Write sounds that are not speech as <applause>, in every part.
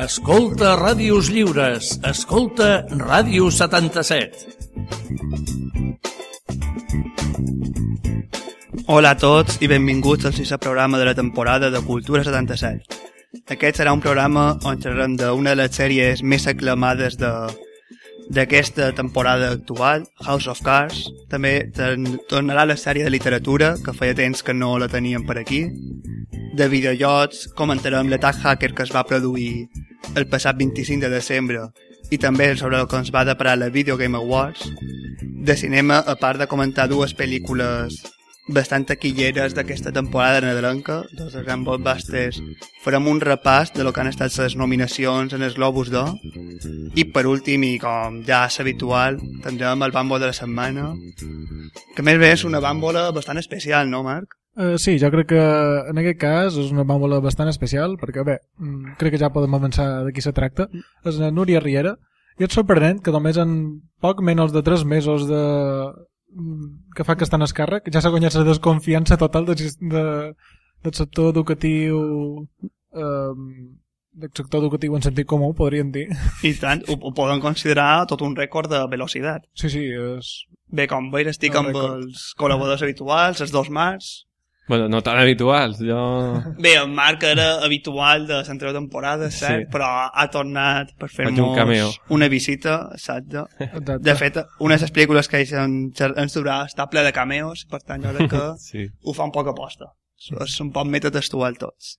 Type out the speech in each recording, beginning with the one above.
Escolta Ràdios Lliures. Escolta Ràdio 77. Hola a tots i benvinguts al sisè programa de la temporada de Cultura 77. Aquest serà un programa on xerrem d'una de les sèries més aclamades de d'aquesta temporada actual, House of Cards. També tornarà la sèrie de literatura, que feia temps que no la teníem per aquí. De videojocs, comentarem l'atac hacker que es va produir el passat 25 de desembre i també sobre el que ens va deparar la Video Game Awards. De cinema, a part de comentar dues pel·lícules bastant taquilleres d'aquesta temporada nadalenca, dos dels grans blockbusters. Farem un repàs de lo que han estat les nominacions en els Globus d'Or i per últim, i com ja és habitual, tindrem el bàmbol de la setmana, que més bé és una bàmbola bastant especial, no, Marc? Uh, sí, jo crec que en aquest cas és una bàmbola bastant especial, perquè bé, mm, crec que ja podem avançar de qui se tracta. És la Núria Riera, i és sorprenent que només en poc menys de 3 mesos de, Mm, que fa que estan a càrrec, ja s'ha guanyat la desconfiança total de, de, del sector educatiu eh, del sector educatiu en sentit comú, podríem dir. I tant, ho, ho poden considerar tot un rècord de velocitat. Sí, sí, és... Bé, com veure, estic amb els col·laboradors habituals, els dos mars, Bueno, no tan habituals, jo... Bé, el Marc era habitual de l'anterior temporada, cert? Sí. Però ha tornat per fer-nos un una visita, saps? De fet, una de les pel·lícules que ens, ens durà està ple de cameos, per tant, jo crec que <laughs> sí. ho fa un poc aposta. És un poc metatextual tots.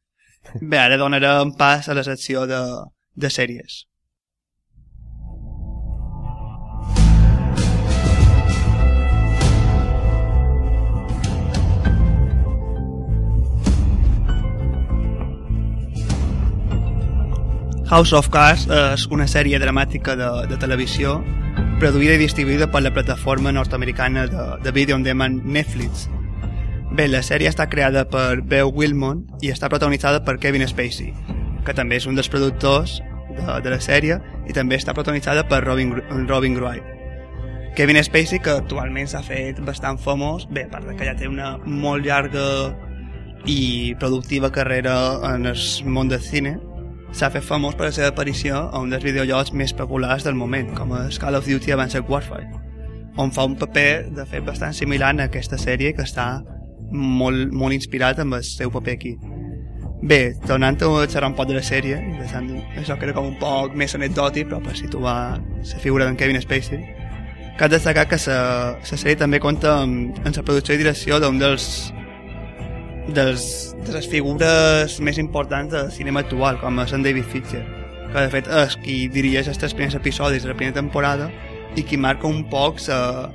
Bé, ara donarem pas a la secció de, de sèries. House of Cards és una sèrie dramàtica de, de televisió produïda i distribuïda per la plataforma nord-americana de, de vídeo on demand Netflix. Bé, la sèrie està creada per Beau Wilmont i està protagonitzada per Kevin Spacey, que també és un dels productors de, de la sèrie i també està protagonitzada per Robin, Robin Wright. Kevin Spacey, que actualment s'ha fet bastant famós, bé, a part que ja té una molt llarga i productiva carrera en el món del cine, s'ha fet famós per la seva aparició a un dels videojocs més populars del moment, com a Call of Duty Advanced Warfare, on fa un paper, de fet, bastant similar a aquesta sèrie que està molt, molt inspirat amb el seu paper aquí. Bé, tornant a xerrar un poc de la sèrie, això que era com un poc més anecdòtic, però per situar la figura d'en Kevin Spacey, cal destacar que la sèrie també compta amb, amb la producció i direcció d'un dels dels, de les figures més importants del cinema actual, com és en David Fincher, que de fet és qui dirigeix els tres primers episodis de la primera temporada i qui marca un poc sa,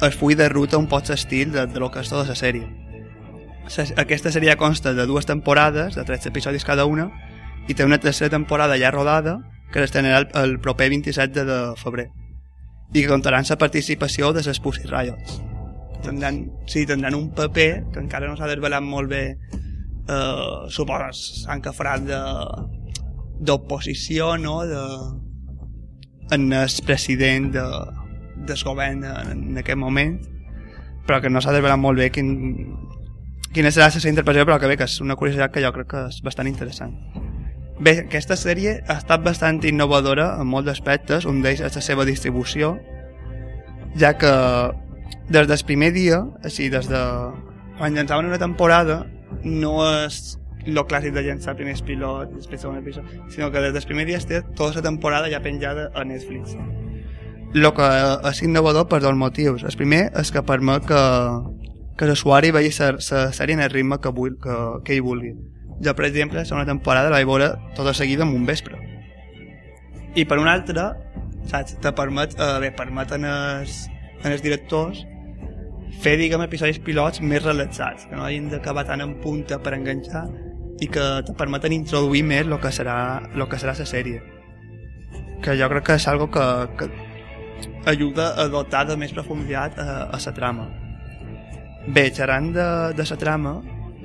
el full de ruta, un poc l'estil de, de lo que és tota la sèrie. Aquesta sèrie consta de dues temporades, de 13 episodis cada una, i té una tercera temporada ja rodada que l'estrenarà el, el proper 27 de, de febrer i que comptarà amb la participació de les Pussy Riots tindran, sí, tindran un paper que encara no s'ha desvelat molt bé eh, supos s'han cafrat de d'oposició no? de, en el president de, del govern en, en aquest moment però que no s'ha desvelat molt bé quin, quina serà la seva interpretació però que bé que és una curiositat que jo crec que és bastant interessant bé, aquesta sèrie ha estat bastant innovadora en molts aspectes un d'ells és la seva distribució ja que des del primer dia, així des de... quan llançaven una temporada, no és lo clàssic de llançar primers pilot i després segon episodi, sinó que des del primer dia té tota la temporada ja penjada a Netflix. Lo que és innovador per dos motius. El primer és que permet que, que l'usuari vegi la sèrie en el ritme que, vull, que, que ell vulgui. Jo, per exemple, la segona temporada la vaig veure tota seguida en un vespre. I per una altra, saps, te permet, eh, bé, permeten els, en els directors fer, diguem, episodis pilots més relaxats, que no hagin d'acabar tan en punta per enganxar i que te permeten introduir més el que serà, lo que serà la sèrie. Que jo crec que és algo que, que ajuda a dotar de més profunditat a, a la trama. Bé, xerrant de, de la trama,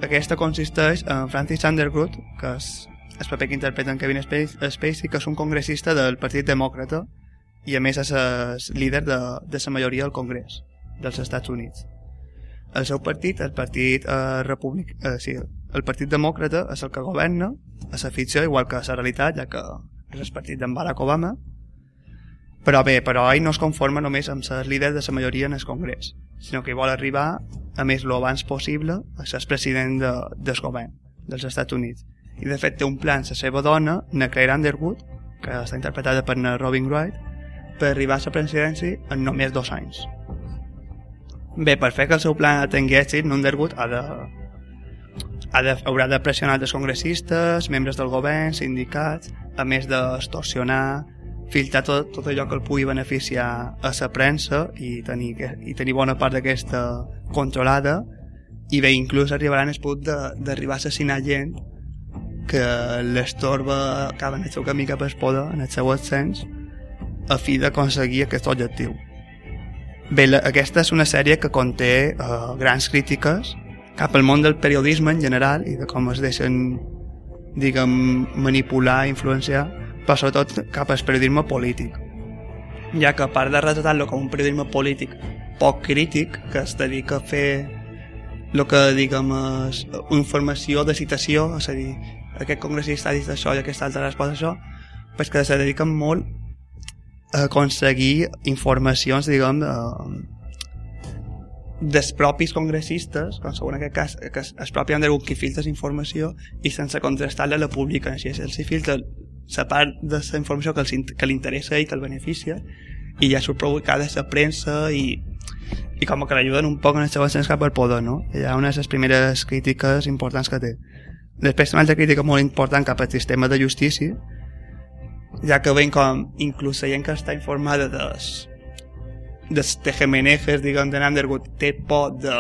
aquesta consisteix en Francis Underwood, que és el paper que interpreta en Kevin Spacey, que és un congressista del Partit Demòcrata i a més és líder de, de la majoria del Congrés dels Estats Units. el seu partit, el partit eh, republic, eh, sí, el partit demòcrata és el que governa, és la ficció, igual que la realitat, ja que és el partit d'en Barack Obama, però bé, però ell no es conforma només amb ser líder de la majoria en el Congrés, sinó que vol arribar, a més, lo abans possible, a ser president de, del govern dels Estats Units. I de fet té un plan la seva dona, na Claire Underwood, que està interpretada per na Robin Wright, per arribar a la presidència en només dos anys. Bé, per fer que el seu plan tingui èxit, Underwood ha de, ha de, haurà de pressionar els congressistes, membres del govern, sindicats, a més d'extorsionar, filtrar tot, tot allò que el pugui beneficiar a la premsa i tenir, i tenir bona part d'aquesta controlada i bé, inclús arribaran al punt d'arribar a assassinar gent que l'estorba acaba en el seu camí cap al poder, en el seu ascens, a fi d'aconseguir aquest objectiu. Bé, la, aquesta és una sèrie que conté eh, grans crítiques cap al món del periodisme en general i de com es deixen, diguem, manipular, influenciar, però sobretot cap al periodisme polític. Ja que a part de retratar-lo com un periodisme polític poc crític, que es dedica a fer el que diguem és informació de citació, és a dir, aquest congressista ha dit això i aquest altre ha respost això, pues que se dediquen molt aconseguir informacions, diguem, de, dels propis congressistes, com segon aquest cas, que es propi Andrew qui filtra informació i sense contrastar-la la publiquen, així els hi filtra la part de la informació que, els, que li interessa i que el beneficia i ja surt provocada la premsa i, i com que l'ajuden un poc en el seu ascens cap al poder, no? Hi ha una de les primeres crítiques importants que té. Després una altra crítica molt important cap al sistema de justícia, ja que inclús la gent que està informada dels, dels tejemenejes, diguem, de Nanderwood, té por de,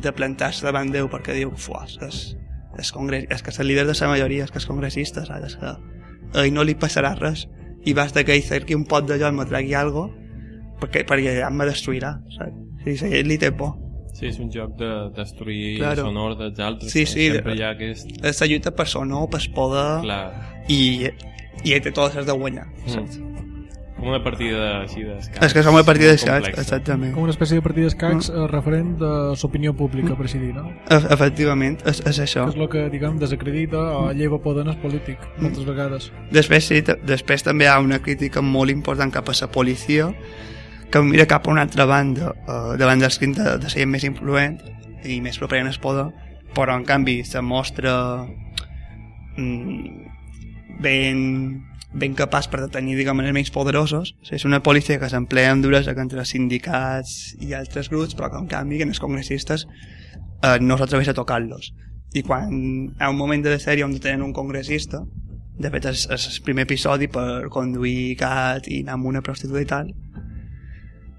de plantar-se davant Déu perquè diu, fuas, és, és, congress, és que és el líder de la majoria, és que és congressista, saps? És que ell no li passarà res i basta que ell cerqui un pot d'allò i me tregui alguna perquè, perquè ja em destruirà, saps? Sí, sí, ell li té por. Sí, és un joc de destruir Claro. sonor dels altres. Sí, sí, Sempre de- hi ha aquest... És la lluita per sonor, per poder, Clar. i, i ell té totes les de guanyar, Mm. Com una partida així d'escacs. És que és com una partida de molt xats, complexa. exactament. Com una espècie de partida d'escacs Mm. eh, referent de l'opinió pública, per així dir, no? E- Efectivament, és, és això. Que és el que, diguem, desacredita o lleva poder en el polític, moltes vegades. Després, sí, després també hi ha una crítica molt important cap a la policia que mira cap a una altra banda eh, davant dels crims de, de ser més influent i més proper en el poder però en canvi se mostra mm, ben, ben capaç per detenir diguem, els menys poderosos o sigui, és una policia que s'emplea amb duresa contra sindicats i altres grups però que en canvi en els congressistes eh, no s'atreveix a tocar-los i quan ha un moment de la sèrie on tenen un congressista de fet és, és el primer episodi per conduir gat i anar amb una prostituta i tal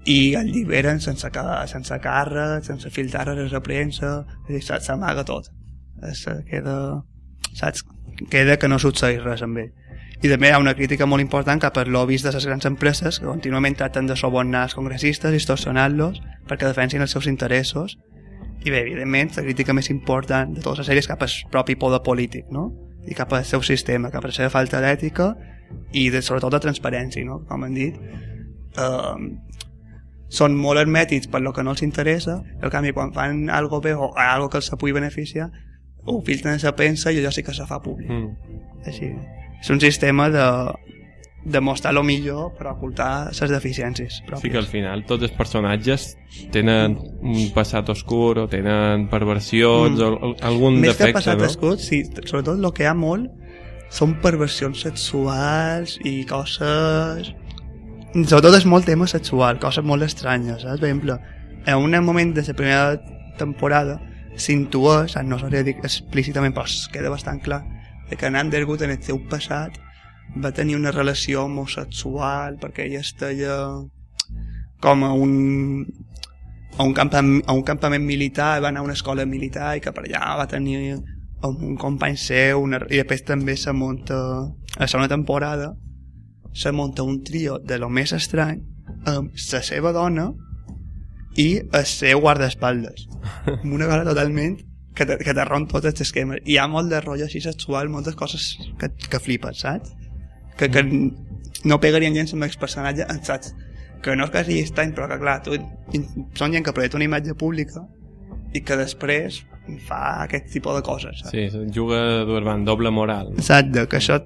i el lliberen sense, ca- sense càrrec, sense filtrar a premsa, a dir, se- s'amaga tot. Es, queda, saps? Queda que no succeeix res amb ell. I també hi ha una crítica molt important cap als lobbies de les grans empreses que contínuament tracten de sobornar els congressistes i extorsionar-los perquè defensin els seus interessos i bé, evidentment, la crítica més important de totes les sèries cap al propi poder polític, no? I cap al seu sistema, cap a la seva falta d'ètica i de, sobretot de transparència, no? Com han dit. Um, són molt hermètics per lo que no els interessa, en canvi quan fan algo bé o algo que els pugui beneficiar, ho filtren a la premsa i allò sí que se fa públic. Mm. Així. És un sistema de, de mostrar lo millor però ocultar les deficiències pròpies. Sí que al final tots els personatges tenen un passat oscur o tenen perversions Mm. o al- algun Més que defecte, passat no? escut, sí, sobretot el que hi ha molt són perversions sexuals i coses... Sobretot és molt tema sexual, coses molt estranyes, saps? Per exemple, en un moment de la primera temporada s'intueix, no sabria dir explícitament, però queda bastant clar, de que en Underwood en el seu passat va tenir una relació homosexual perquè ella estava com a un a un, campament, a un campament militar, va anar a una escola militar i que per allà va tenir amb un company seu una, i després també se munta a la segona temporada se munta un trio de lo més estrany amb la seva dona i el seu guardaespaldes <laughs> una cosa totalment que te, que te romp tot aquest esquema i hi ha molt de rotllo així sexual moltes coses que, que flipes, saps? que, que no pegarien gens amb el personatge saps? que no és que sigui estrany però que clar tu, són gent que projecta una imatge pública i que després fa aquest tipus de coses. Saps? Sí, juga durant doble moral. Exacte, que això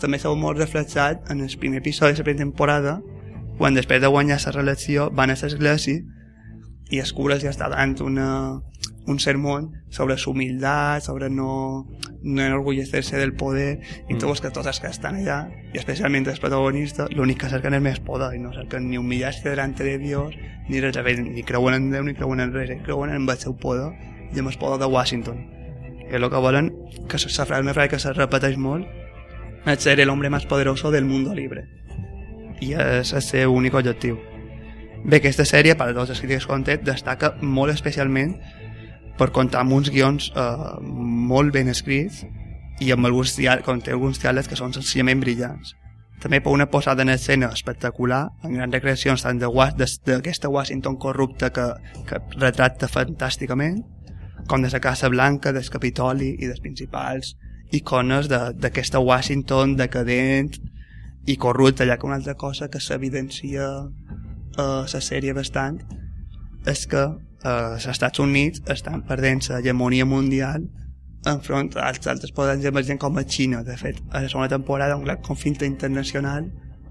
també s'ha molt reflexat en el primer episodi de la primera temporada, quan després de guanyar la reelecció van a l'església i es cures ja està dant una, un sermón sobre su humildad, sobre no, no enorgullecerse del poder, y Mm. todos que todas que están allá, y especialmente los protagonistas, lo único que cercan es més poder, i no cerquen ni humillarse delante de Dios, ni res a veure, ni creuen en Déu, ni creuen en res, creuen en el seu poder i en el poder de Washington. I el que volen, que la frase més que se repeteix molt, és ser el hombre más poderoso del mundo libre. I és el seu únic objectiu. Bé, aquesta sèrie, per a tots els crítics que destaca molt especialment per comptar amb uns guions eh, molt ben escrits i amb alguns, diàlegs, conté alguns diàlegs que són senzillament brillants. També per una posada en escena espectacular, amb grans recreacions tant d'aquesta Washington corrupta que, que retrata fantàsticament, com de la Casa Blanca, del Capitoli i dels principals icones d'aquesta Washington decadent i corrupta, ja que una altra cosa que s'evidencia a la sèrie bastant és que eh, els Estats Units estan perdent l'hegemonia mundial enfront als altres poders emergents com a Xina. De fet, a la segona temporada un gran conflicte internacional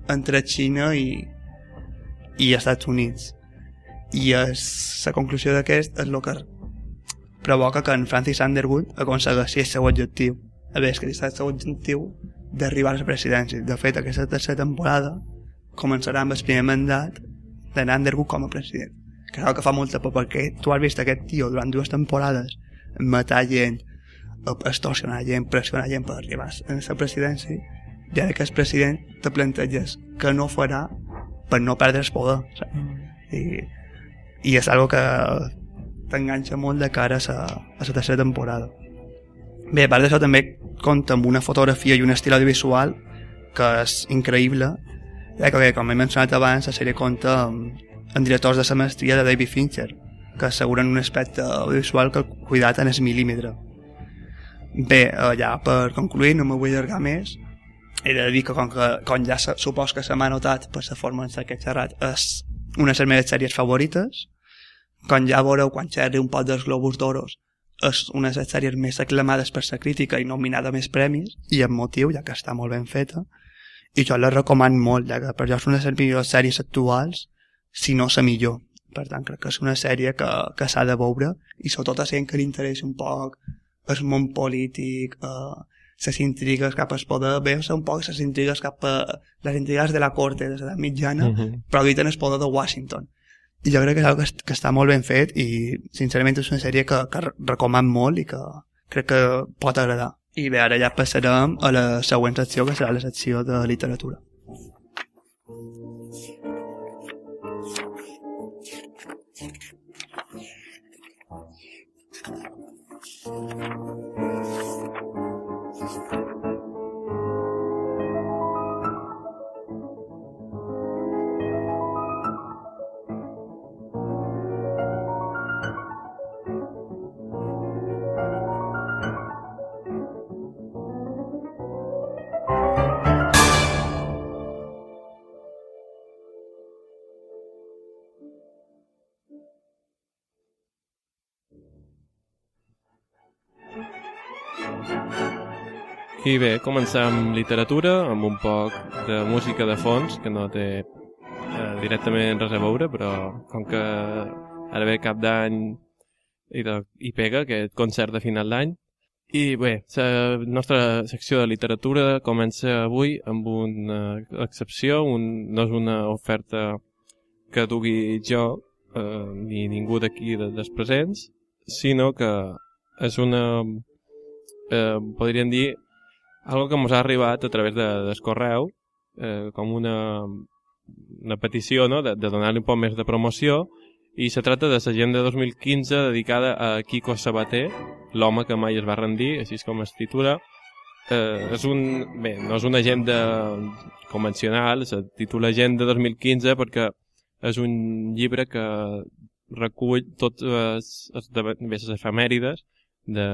entre Xina i, i Estats Units. I és, la conclusió d'aquest és el que provoca que en Francis Underwood aconsegueixi el seu objectiu. A veure, és que el seu objectiu d'arribar a la presidència. De fet, aquesta tercera temporada començarà amb el primer mandat de Underwood com a president. Que és el que fa molta por, perquè tu has vist aquest tio durant dues temporades matar gent, extorsionar gent, pressionar gent per arribar a la presidència, i ara que és president te planteges que no farà per no perdre el poder. Saps? I, i és algo que t'enganxa molt de cara a la tercera temporada. Bé, a part d'això també compta amb una fotografia i un estil audiovisual que és increïble, ja que, bé, com he mencionat abans, la sèrie compta amb, amb directors de la mestria de David Fincher, que asseguren un aspecte audiovisual que cuidat en el mil·límetre. Bé, eh, ja per concluir, no me vull allargar més, he de dir que com, que, com ja supos que se m'ha notat per la forma en què he xerrat, és una de les meves sèries favorites. Com ja veureu, quan xerri un pot dels Globus d'Oros, és una de les sèries més aclamades per la crítica i nominada a més premis, i amb motiu, ja que està molt ben feta. I jo la recomano molt, ja que per jo és una de les millors sèries actuals, si no la millor. Per tant, crec que és una sèrie que, que s'ha de veure, i sobretot a gent que li interessi un poc el món polític, eh, les intrigues cap al poder, veus un poc les intrigues cap a les intrigues de la corte de l'edat mitjana, Uh -huh. però aquí tens el poder de Washington. I jo crec que és que, que està molt ben fet i sincerament és una sèrie que, que recomano molt i que crec que pot agradar. I bé, ara ja passarem a la següent secció, que serà la secció de literatura. I bé, començar amb literatura, amb un poc de música de fons, que no té eh, directament res a veure, però com que ara ve cap d'any i, i pega aquest concert de final d'any. I bé, la nostra secció de literatura comença avui amb una excepció, un, no és una oferta que dugui jo eh, ni ningú d'aquí de, dels presents, sinó que és una, eh, podríem dir, algo que ens ha arribat a través de, del correu, eh, com una, una petició no? de, de donar-li un poc més de promoció, i se trata de l'agenda 2015 dedicada a Kiko Sabater, l'home que mai es va rendir, així és com es titula. Eh, és un, bé, no és una agenda convencional, se titula Agenda 2015 perquè és un llibre que recull totes les, les efemèrides de,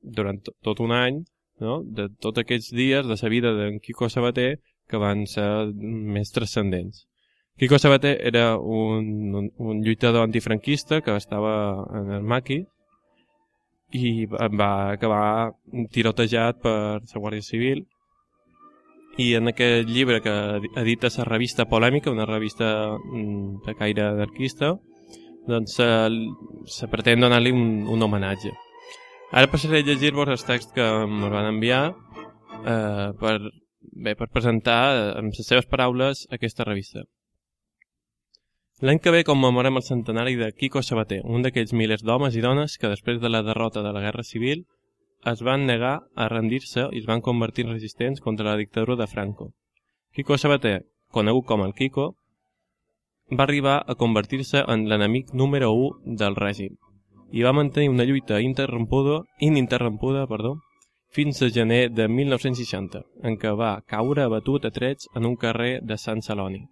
durant to- tot un any, no? de tots aquests dies de la vida d'en Quico Sabater que van ser més transcendents. Quico Sabater era un, un, un lluitador antifranquista que estava en el maqui i va acabar tirotejat per la Guàrdia Civil i en aquest llibre que edita la revista Polèmica, una revista mm, de caire anarquista, doncs se, se pretén donar-li un, un homenatge. Ara passaré a llegir-vos els texts que em van enviar eh, per, bé, per presentar eh, amb les seves paraules aquesta revista. L'any que ve commemorem el centenari de Kiko Sabater, un d'aquells milers d'homes i dones que després de la derrota de la Guerra Civil es van negar a rendir-se i es van convertir en resistents contra la dictadura de Franco. Kiko Sabater, conegut com el Kiko, va arribar a convertir-se en l'enemic número 1 del règim i va mantenir una lluita interrompuda, ininterrompuda perdó, fins a gener de 1960, en què va caure abatut a trets en un carrer de Sant Celoni.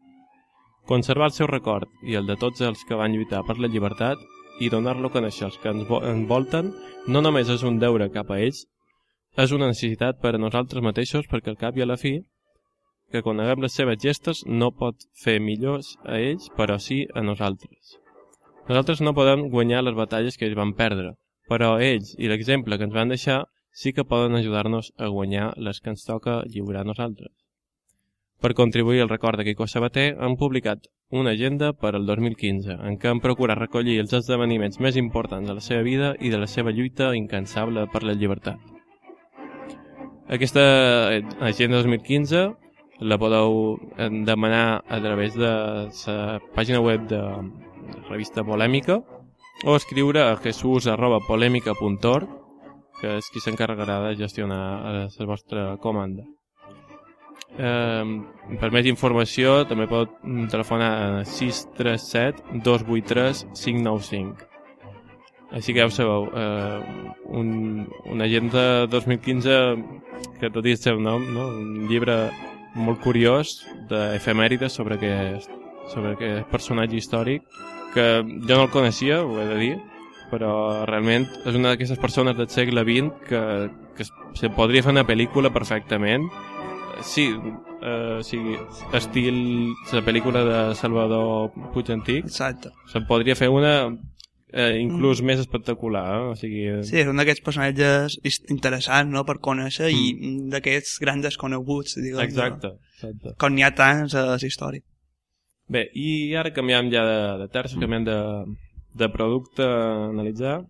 Conservar el seu record i el de tots els que van lluitar per la llibertat i donar-lo a conèixer els que ens envolten no només és un deure cap a ells, és una necessitat per a nosaltres mateixos perquè al cap i a la fi que coneguem les seves gestes no pot fer millors a ells, però sí a nosaltres. Nosaltres no podem guanyar les batalles que ells van perdre, però ells i l'exemple que ens van deixar sí que poden ajudar-nos a guanyar les que ens toca lliurar nosaltres. Per contribuir al record de Quico Sabater, han publicat una agenda per al 2015, en què han procurat recollir els esdeveniments més importants de la seva vida i de la seva lluita incansable per la llibertat. Aquesta agenda 2015 la podeu demanar a través de la pàgina web de revista Polèmica o escriure a jesus.polèmica.org que és qui s'encarregarà de gestionar la vostra comanda. Eh, per més informació també pot telefonar a 637 283 595 així que ja ho sabeu eh, un, una agenda 2015 que tot i el seu nom no? un llibre molt curiós d'efemèrides sobre aquest, sobre aquest personatge històric que jo no el coneixia, ho he de dir però realment és una d'aquestes persones del segle XX que, que se podria fer una pel·lícula perfectament sí, uh, sí, estil la pel·lícula de Salvador Puig Antic. Exacte. Se'n podria fer una eh, inclús mm. més espectacular. Eh? O sigui... Sí, és un d'aquests personatges interessants no? per conèixer mm. i d'aquests grans desconeguts, diguem. Exacte, exacte. Com n'hi ha tants a la història. Bé, i ara canviem ja de, de terç, canviem de, de producte a analitzar.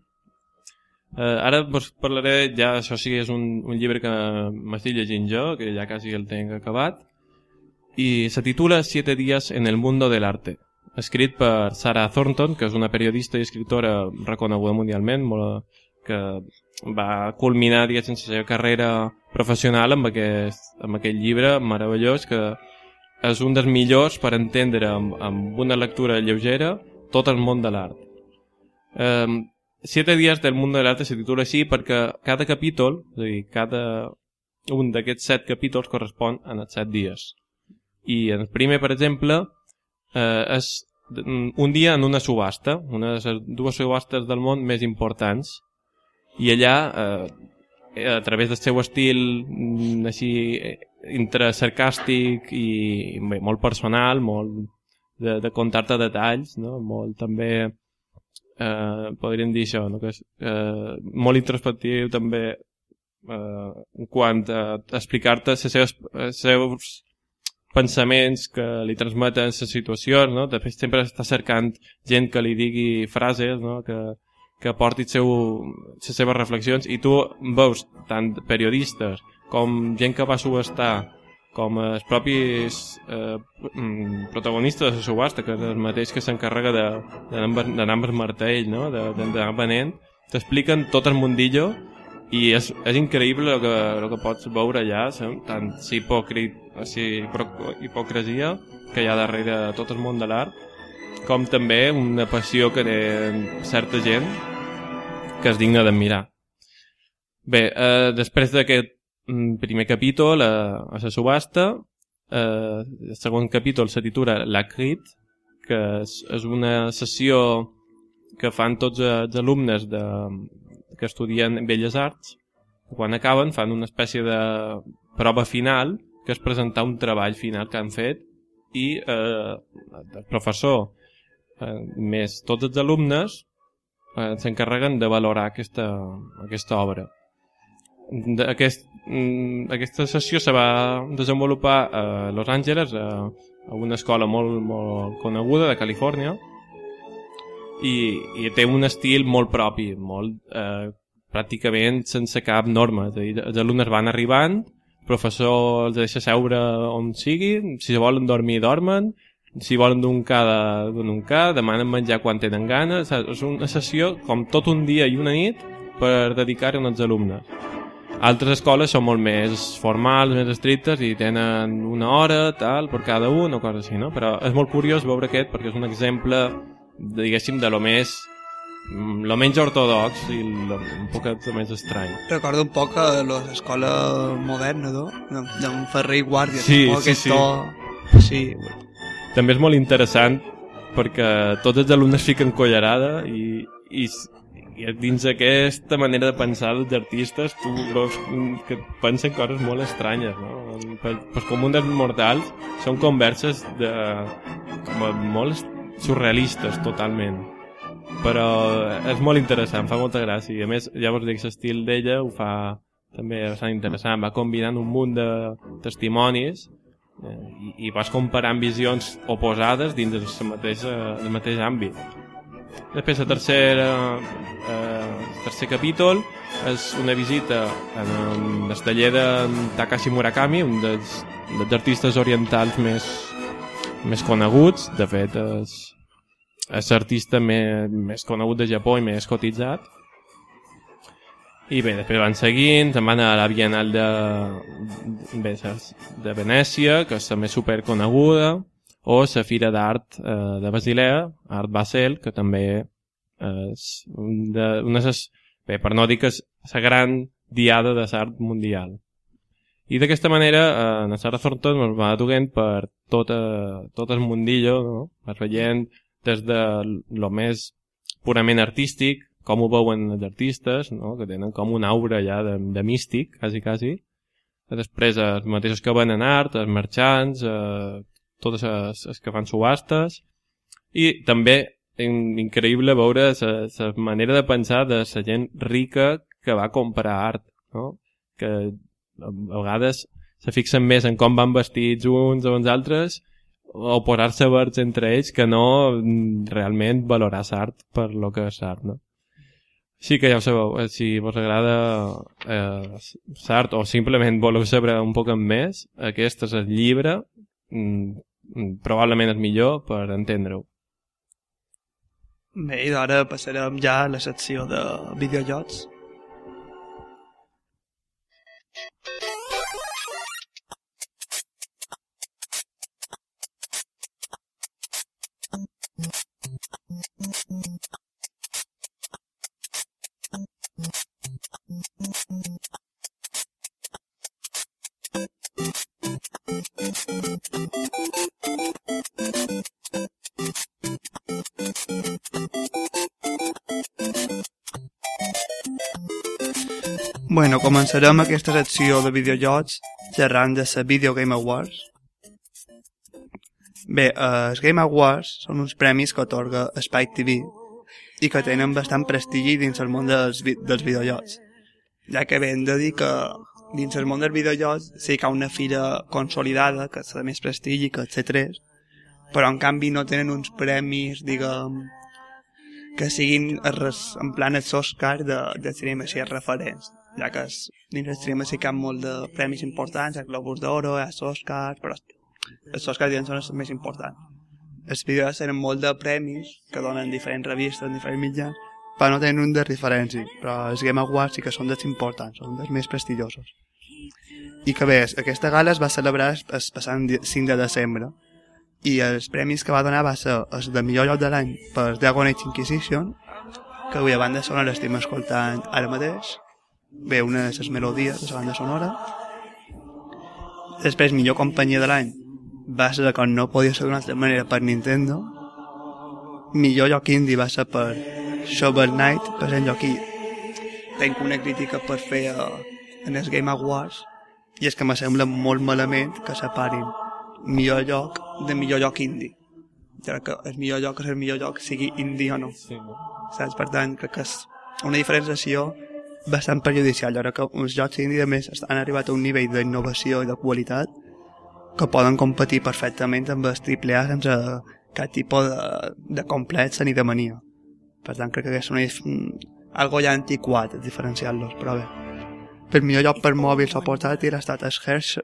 Uh, ara vos parlaré, ja això sí és un, un llibre que m'estic llegint jo, que ja quasi el tenc acabat, i se titula Siete días en el mundo del arte, escrit per Sarah Thornton, que és una periodista i escriptora reconeguda mundialment, molt, que va culminar diguéssim, la seva carrera professional amb aquest, amb aquest llibre meravellós que és un dels millors per entendre amb, amb una lectura lleugera tot el món de l'art. Um, Siete dies del món de l'arte se titula així perquè cada capítol, és a dir, cada un d'aquests set capítols correspon a els set dies. I el primer, per exemple, eh, és un dia en una subhasta, una de les dues subhastes del món més importants, i allà, eh, a través del seu estil mm, així entre sarcàstic i bé, molt personal, molt de, de contar-te detalls, no? molt també eh, podríem dir això, no? que és eh, molt introspectiu també eh, quant a explicar-te els seus, seus pensaments que li transmeten les situacions, no? de fet sempre està cercant gent que li digui frases no? que, que porti seu, les seves reflexions i tu veus tant periodistes com gent que va subestar com els propis eh, mm, protagonistes de la subhasta, que és el mateix que s'encarrega d'anar amb el martell, no? d'anar venent, t'expliquen tot el mundillo i és, és increïble el que, el que pots veure allà, tant si hipòcrit, si hipocresia que hi ha darrere de tot el món de l'art, com també una passió que té certa gent que és digna d'admirar. Bé, eh, després d'aquest primer capítol a, a la subhasta, eh, el segon capítol se titula La Crit, que és, és una sessió que fan tots els alumnes de, que estudien Belles Arts. Quan acaben fan una espècie de prova final, que és presentar un treball final que han fet, i eh, el professor, eh, més tots els alumnes, eh, s'encarreguen de valorar aquesta, aquesta obra. Aquest, mm, aquesta sessió se va desenvolupar a Los Angeles, a, a una escola molt, molt coneguda de Califòrnia, i, i té un estil molt propi, molt, eh, pràcticament sense cap norma. És a dir, els alumnes van arribant, el professor els deixa seure on sigui, si volen dormir, dormen, si volen d'un cada d'un ca, demanen menjar quan tenen ganes, és una sessió com tot un dia i una nit per dedicar-hi als alumnes. Altres escoles són molt més formals, més estrictes i tenen una hora, tal, per cada un o coses així, no? Però és molt curiós veure aquest perquè és un exemple, diguéssim, de lo més lo menys ortodox i lo, un poquet més estrany. Recordo un poc a l'escola moderna, no? D'en Ferrer i Guàrdia. Sí, sí, sí. To... Sí, També és molt interessant perquè tots els alumnes fiquen collarada i, i, i dins d'aquesta manera de pensar dels artistes tu veus que pensen coses molt estranyes no? per, per comú dels mortals són converses de, com molt surrealistes totalment. Però és molt interessant, fa molta gràcia. I a més, ja vos dic, l'estil d'ella ho fa també bastant interessant. Va combinant un munt de testimonis eh, i, i vas comparant visions oposades dins del mateix, eh, mateix àmbit després el tercer eh, tercer capítol és una visita en el taller de Takashi Murakami un dels, dels artistes orientals més, més coneguts. De fet és, és l'artista més, més conegut de Japó i més cotitzat. I bé, després van seguint, se'n van a la Bienal de, bé, de Venècia, que és també superconeguda, o la Fira d'Art eh, de Basilea, Art Basel, que també és un de, una ses, bé, per no dir que és la gran diada de l'art mundial. I d'aquesta manera, eh, en Sara Thornton ens va duent per tot, eh, tot el mundillo, no? vas veient des de lo més purament artístic, com ho veuen els artistes, no? que tenen com una aura ja de, de místic, quasi, quasi. Després els mateixos que venen art, els marxants, eh, totes les, les que fan subhastes, i també in, increïble veure la manera de pensar de la gent rica que va comprar art, no? que a, vegades se fixen més en com van vestits uns o uns altres o posar-se verds entre ells que no mm, realment valorar l'art per lo que és art, no? Sí que ja ho sabeu, eh, si vos agrada eh, l'art o simplement voleu saber un poc més, aquest és el llibre, mm, probablement és millor per entendre-ho. Bé, i d'ara passarem ja a la secció de videojocs. Bueno, començarem aquesta secció de videojocs xerrant de la Video Game Awards. Bé, eh, els Game Awards són uns premis que otorga Spike TV i que tenen bastant prestigi dins el món dels, vi dels videojocs. Ja que hem de dir que dins el món dels videojocs sí que hi ha una fira consolidada, que és de més prestigi, que és C3, però en canvi no tenen uns premis, diguem, que siguin res, en plan els Oscar de, de cinema així referents ja que es, dins el cinema sí que hi ha molt de premis importants, el Globus d'Oro, els Oscars, però els Oscars ja són els més importants. Els vídeos tenen molt de premis que donen diferents revistes, diferents mitjans, però no tenen un de referència, però els Game Awards sí que són dels importants, són dels més prestigiosos. I que bé, aquesta gala es va celebrar el passant 5 de desembre, i els premis que va donar va ser el de millor lloc de l'any per Dragon Age Inquisition, que avui a banda sonora estem escoltant ara mateix, bé, una de les melodies de la banda sonora. Després, millor companyia de l'any va ser com no podia ser d'una altra manera per Nintendo. Millor lloc indie va ser per Shovel Knight, per exemple, aquí tenc una crítica per fer uh, en els Game Awards i és que me sembla molt malament que separin millor lloc de millor lloc indie ja que el millor lloc és el millor lloc sigui indie o no Sí, no? saps? Per tant, crec que és una diferenciació bastant perjudicial. Jo crec que els jocs indie, a més, han arribat a un nivell d'innovació i de qualitat que poden competir perfectament amb els AAA sense cap tipus de, de complex ni de mania. Per tant, crec que és una, algo ja antiquat diferenciar-los, però bé. Per millor lloc per mòbils o portàtil ha estat el Hertz,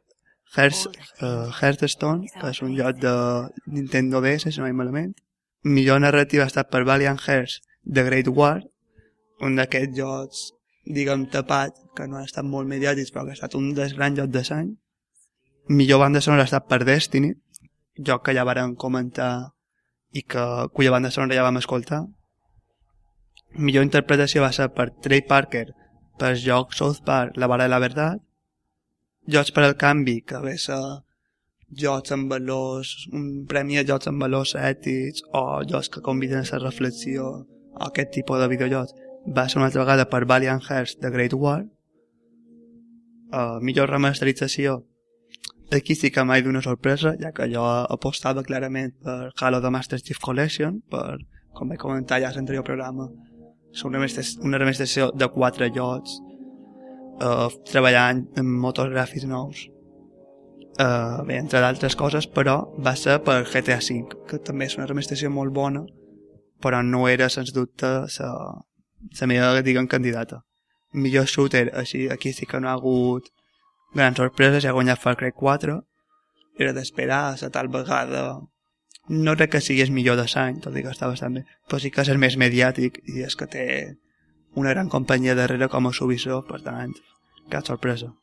Hertz, uh, Hearthstone, que és un joc de Nintendo DS, si no hi malament. Millor narrativa ha estat per Valiant Hearts, The Great War, un d'aquests jocs, diguem, tapat, que no ha estat molt mediàtics, però que ha estat un dels grans jocs de l'any. Millor banda sonora ha estat per Destiny, joc que ja varen comentar i que, cuya banda sonora ja vam escoltar. Millor interpretació va ser per Trey Parker per joc South Park La vara de la veritat. Jocs per al canvi, que ve ser jocs amb valors, un premi a jocs amb valors ètics o jocs que conviden a la reflexió o aquest tipus de videojocs va ser una altra vegada per Valiant Hearts The Great War. Uh, millor remasterització. Aquí sí que mai d'una sorpresa ja que jo apostava clarament per Halo The Master Chief Collection per, com vaig comentar ja a l'anterior programa és una remasterizació de quatre llots uh, treballant amb motors gràfics nous. Uh, bé, entre d'altres coses però va ser per GTA V que també és una remasterizació molt bona però no era sens dubte la meva, diguem, candidata millor shooter, així, aquí sí que no ha hagut grans sorpreses, ha guanyat Far Cry 4 era d'esperar a tal vegada no crec que sigués millor de l'any, tot i que està bastant bé, però sí que és el més mediàtic i és que té una gran companyia darrere com a Ubisoft, per tant, cap sorpresa.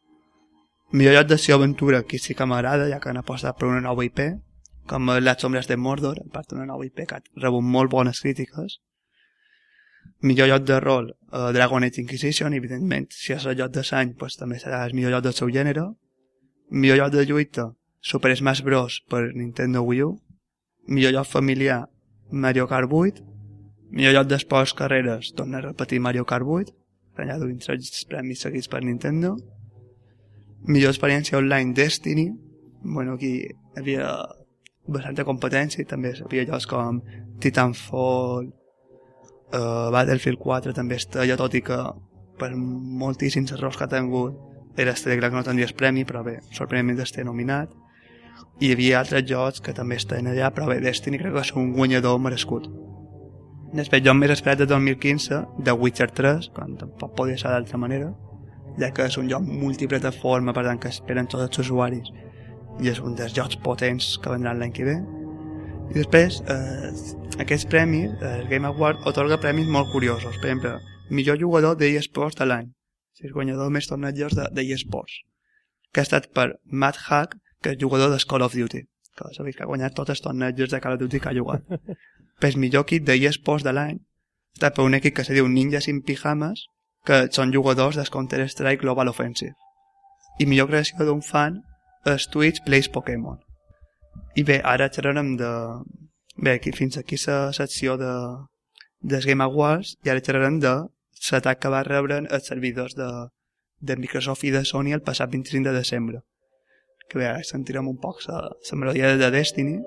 Millor lloc d'acció aventura, aquí sí que m'agrada, ja que han apostat per una nova IP, com Les Sombres de Mordor, a part d'una nova IP que ha rebut molt bones crítiques. Millor lloc de rol, uh, Dragon Age Inquisition, evidentment, si és el lloc de l'any, pues, també serà el millor lloc del seu gènere. Millor lloc de lluita, Super Smash Bros. per Nintendo Wii U millor lloc familiar Mario Kart 8 millor lloc d'esports carreres torna a repetir Mario Kart 8 allà duint tres premis seguits per Nintendo millor experiència online Destiny bueno, aquí havia bastanta competència i també hi havia llocs com Titanfall uh, Battlefield 4 també estella tot i que per moltíssims errors que ha tingut era estella que no tindries premi però bé, sorprenentment està nominat i hi havia altres jocs que també estaven allà, però bé, Destiny crec que ser un guanyador merescut. Després jo més esperat de 2015, The Witcher 3, quan tampoc podia ser d'altra manera, ja que és un joc multiplataforma, per tant que esperen tots els usuaris, i és un dels jocs potents que vendran l'any que ve. I després, eh, aquests premis, el Game Award otorga premis molt curiosos. Per exemple, millor jugador d'eSports de l'any. Si és guanyador més tornejos d'eSports. De, que ha estat per Matt Hack, que és jugador de Call of Duty que sabeu que ha guanyat tots els tornejos de Call of Duty que ha jugat <laughs> pel millor equip de eSports de l'any està per un equip que se diu Ninjas in Pijamas que són jugadors del Counter-Strike Global Offensive i millor creació d'un fan és Twitch Plays Pokémon i bé, ara xerrarem de bé, aquí, fins aquí la secció de dels Game Awards i ara xerrarem de l'atac que va rebre els servidors de, de Microsoft i de Sony el passat 25 de desembre que bé, sentirem un poc la, melodia de Destiny,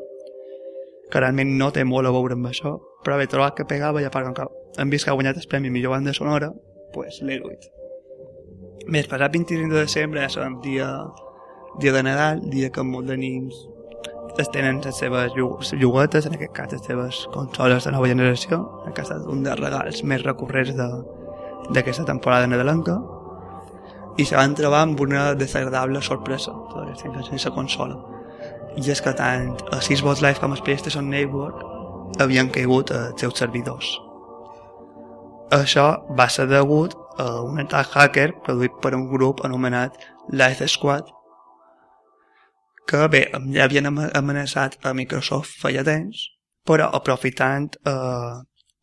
que realment no té molt a veure amb això, però bé, trobat que pegava i a part, com que hem vist que ha guanyat el premi millor banda sonora, pues l'he duit. El passat 25 de desembre ja sabem dia, dia de Nadal, dia que molts de nins es tenen les seves lloguetes, en aquest cas les seves consoles de nova generació, que ha estat un dels regals més recurrents d'aquesta temporada nadalenca, i se van trobar amb una desagradable sorpresa sense consola. I és que tant a Xbox Live com a PlayStation Network havien caigut els seus servidors. Això va ser degut a un atac hacker produït per un grup anomenat Life Squad que bé, ja havien amenaçat a Microsoft feia temps però aprofitant eh,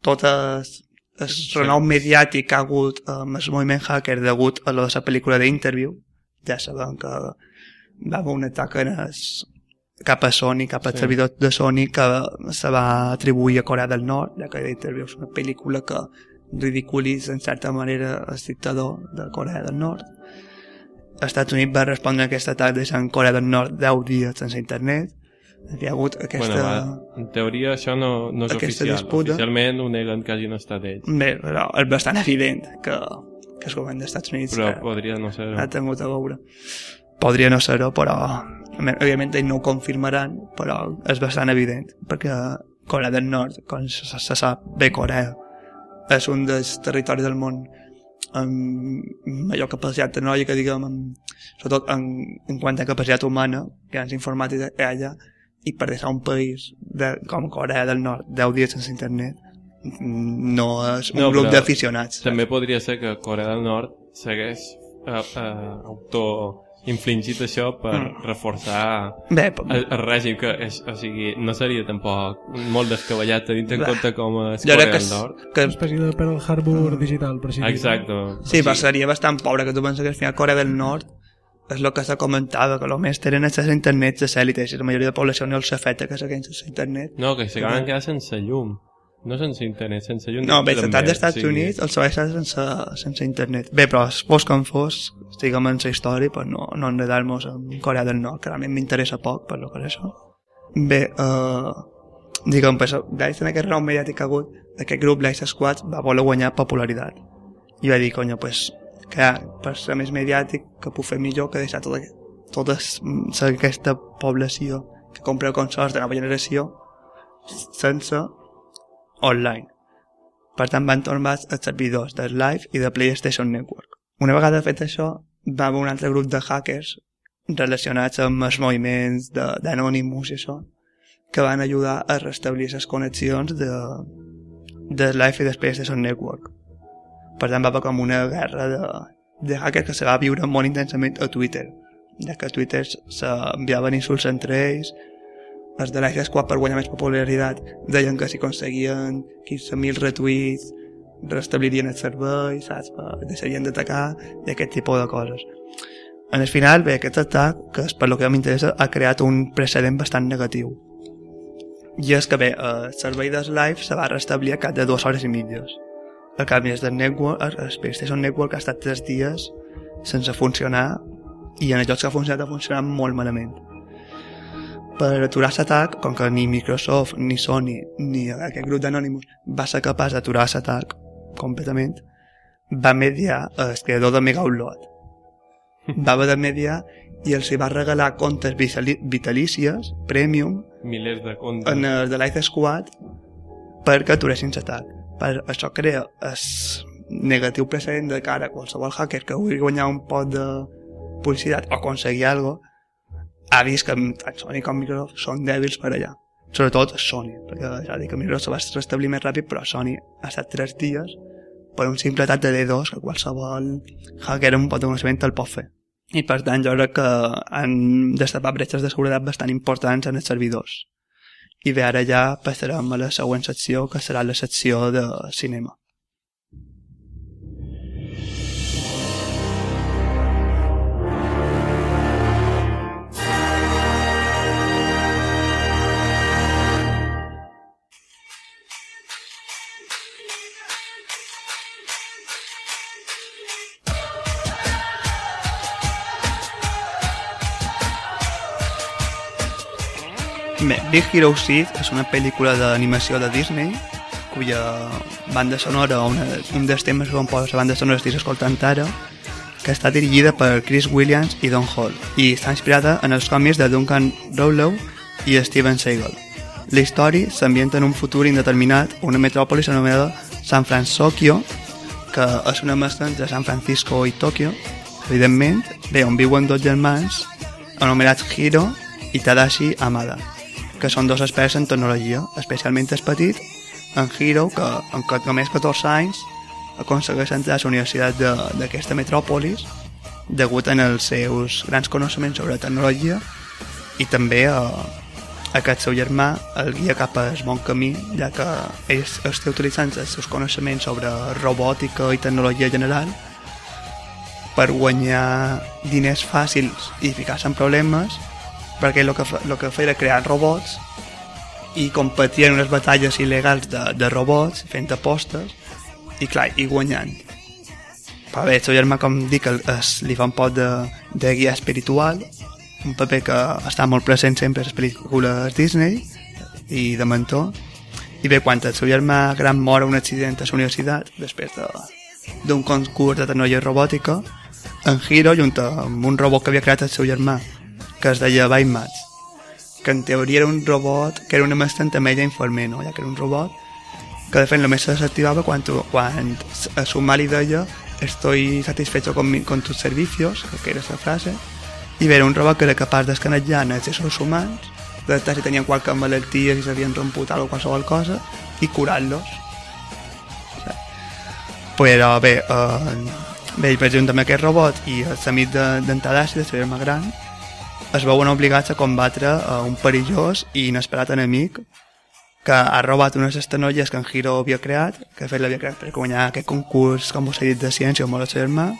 totes el renou mediàtic que ha hagut amb el moviment hacker degut a la pel·lícula d'Interview ja sabem que va haver un atac en es, cap a Sony, cap al sí. servidor de Sony que se va atribuir a Corea del Nord ja que Interview és una pel·lícula que ridiculitza en certa manera el dictador de Corea del Nord Estats Units va respondre a aquest atac deixant Corea del Nord 10 dies sense internet hi ha hagut aquesta... Bueno, en teoria això no, no és oficial. disputa. Oficialment ho neguen que hagin estat ells. Bé, però és bastant evident que, que el govern dels Estats Units Però ha, podria no ser... ha tingut a veure. Podria no ser-ho, però òbviament ells no ho confirmaran, però és bastant evident, perquè Corea del Nord, com se, se sap, bé Corea, és un dels territoris del món amb major capacitat tecnològica, diguem, amb, sobretot en, en quant a capacitat humana, grans informàtica hi ha allà, i per deixar un país de, com Corea del Nord 10 dies sense internet no és un No, grup d'aficionats. També podria ser que Corea del Nord segueix eh, eh, auto infligit això per Mm. reforçar Bé, p- el, el règim que és, o sigui, no seria tampoc molt descabellat tenint en compte com és jo crec que, Nord que Una espècie de Pearl Harbor digital, per així dir-ho. exacte Sí, però seria bastant pobre que tu penses que al final Corea del Nord és el que s'ha comentat, que només tenen accés a internet les èlites i la majoria de la població no els afecta que segueixin sense internet. no, que s'acaben quedant sense llum no sense internet, sense llum No, bé, l'estat Estats o sigui, Units els serveix sense, sense internet. Bé, però fos com fos, estiguem en la història, pues no, no enredar-nos en Corea del Nord, que realment m'interessa poc per lo que és això. Bé, uh, diguem, pues, gràcies a aquest raó mediàtic que ha hagut, aquest grup, l'Ice Squad, va voler guanyar popularitat. I va dir, coño, pues, que per ser més mediàtic, que puc fer millor que deixar tota, tota s- aquesta població que compra consoles de nova generació sense online. Per tant, van tornar els servidors del Live i de PlayStation Network. Una vegada fet això, va haver un altre grup de hackers relacionats amb els moviments de- d'Anonymous i això, que van ajudar a restablir les connexions de, del Live i del PlayStation Network. Per tant, va haver com una guerra de, de hackers que se va viure molt intensament a Twitter, ja que a Twitter s'enviaven insults entre ells, els de l'Ice Squad per guanyar més popularitat deien que si aconseguien 15.000 retuits restablirien el servei, saps? Per- deixarien d'atacar i aquest tipus de coses. En el final, bé, aquest atac, que és per lo que m'interessa, ha creat un precedent bastant negatiu. I és que bé, el servei dels live se va restablir a cap de dues hores i mitges. El canvi del network, el PlayStation Network ha estat tres dies sense funcionar i en els jocs que ha funcionat ha funcionat molt malament per aturar l'atac, com que ni Microsoft, ni Sony, ni aquest grup d'Anonymous va ser capaç d'aturar l'atac completament, va mediar el creador de Mega Upload. <laughs> Va haver de mediar i els hi va regalar comptes vitalícies, premium, milers de comptes en el de Life Squad perquè aturessin l'atac. Per això crea el negatiu precedent de cara a qualsevol hacker que vulgui guanyar un pot de publicitat o aconseguir alguna cosa, ha vist que tant Sony com Microsoft són dèbils per allà. Sobretot Sony, perquè ja dic que Microsoft va restablir més ràpid, però Sony ha estat tres dies per un simple atac de D2 que qualsevol hacker un pot de coneixement el pot fer. I per tant jo crec que han destapat bretxes de seguretat bastant importants en els servidors. I bé, ara ja passarem a la següent secció, que serà la secció de cinema. Bé, Big Hero 6 és una pel·lícula d'animació de Disney cuya banda sonora, una, un dels temes on posa la banda sonora estic escoltant ara, que està dirigida per Chris Williams i Don Hall i està inspirada en els còmics de Duncan Rowlow i Steven Seagal. La història s'ambienta en un futur indeterminat, una metròpolis anomenada San Francisco, que és una mescla entre San Francisco i Tòquio, evidentment, bé, on viuen dos germans anomenats Hiro i Tadashi Amada, que són dos experts en tecnologia, especialment el petit, en Hiro, que amb només 14 anys aconsegueix entrar a la universitat d'aquesta metròpolis degut en els seus grans coneixements sobre tecnologia i també a, a que el seu germà el guia cap al bon camí, ja que ell està utilitzant els seus coneixements sobre robòtica i tecnologia general per guanyar diners fàcils i ficar-se en problemes perquè el que, fa, el que feia era crear robots i competir en unes batalles il·legals de, de robots fent apostes i clar, i guanyant però bé, el seu germà com dic es, li fa un pot de, de guia espiritual un paper que està molt present sempre a les pel·lícules Disney i de mentor. I bé, quan el seu germà gran mor a un accident a la universitat, després d'un de, concurs de tecnologia robòtica, en Hiro, junt amb un robot que havia creat el seu germà, que es deia Baymax, que en teoria era un robot que era una mestra intermèdia infermer, no? ja que era un robot que de fet només se desactivava quan, tu, quan a li deia estoy satisfecho con, mi, con tus servicios, que era la frase, i era un robot que era capaç d'escanejar els éssers humans, de detectar si tenien qualque malaltia, si s'havien romput o qualsevol cosa, i curar-los. Però bé, eh, bé, per exemple, aquest robot i el samit d'Entadashi, de, de ser gran, es veuen obligats a combatre a un perillós i inesperat enemic que ha robat unes estanolles que en Hiro havia creat, que de fet l'havia creat per guanyar aquest concurs, com us he dit, de ciència amb el seu germà,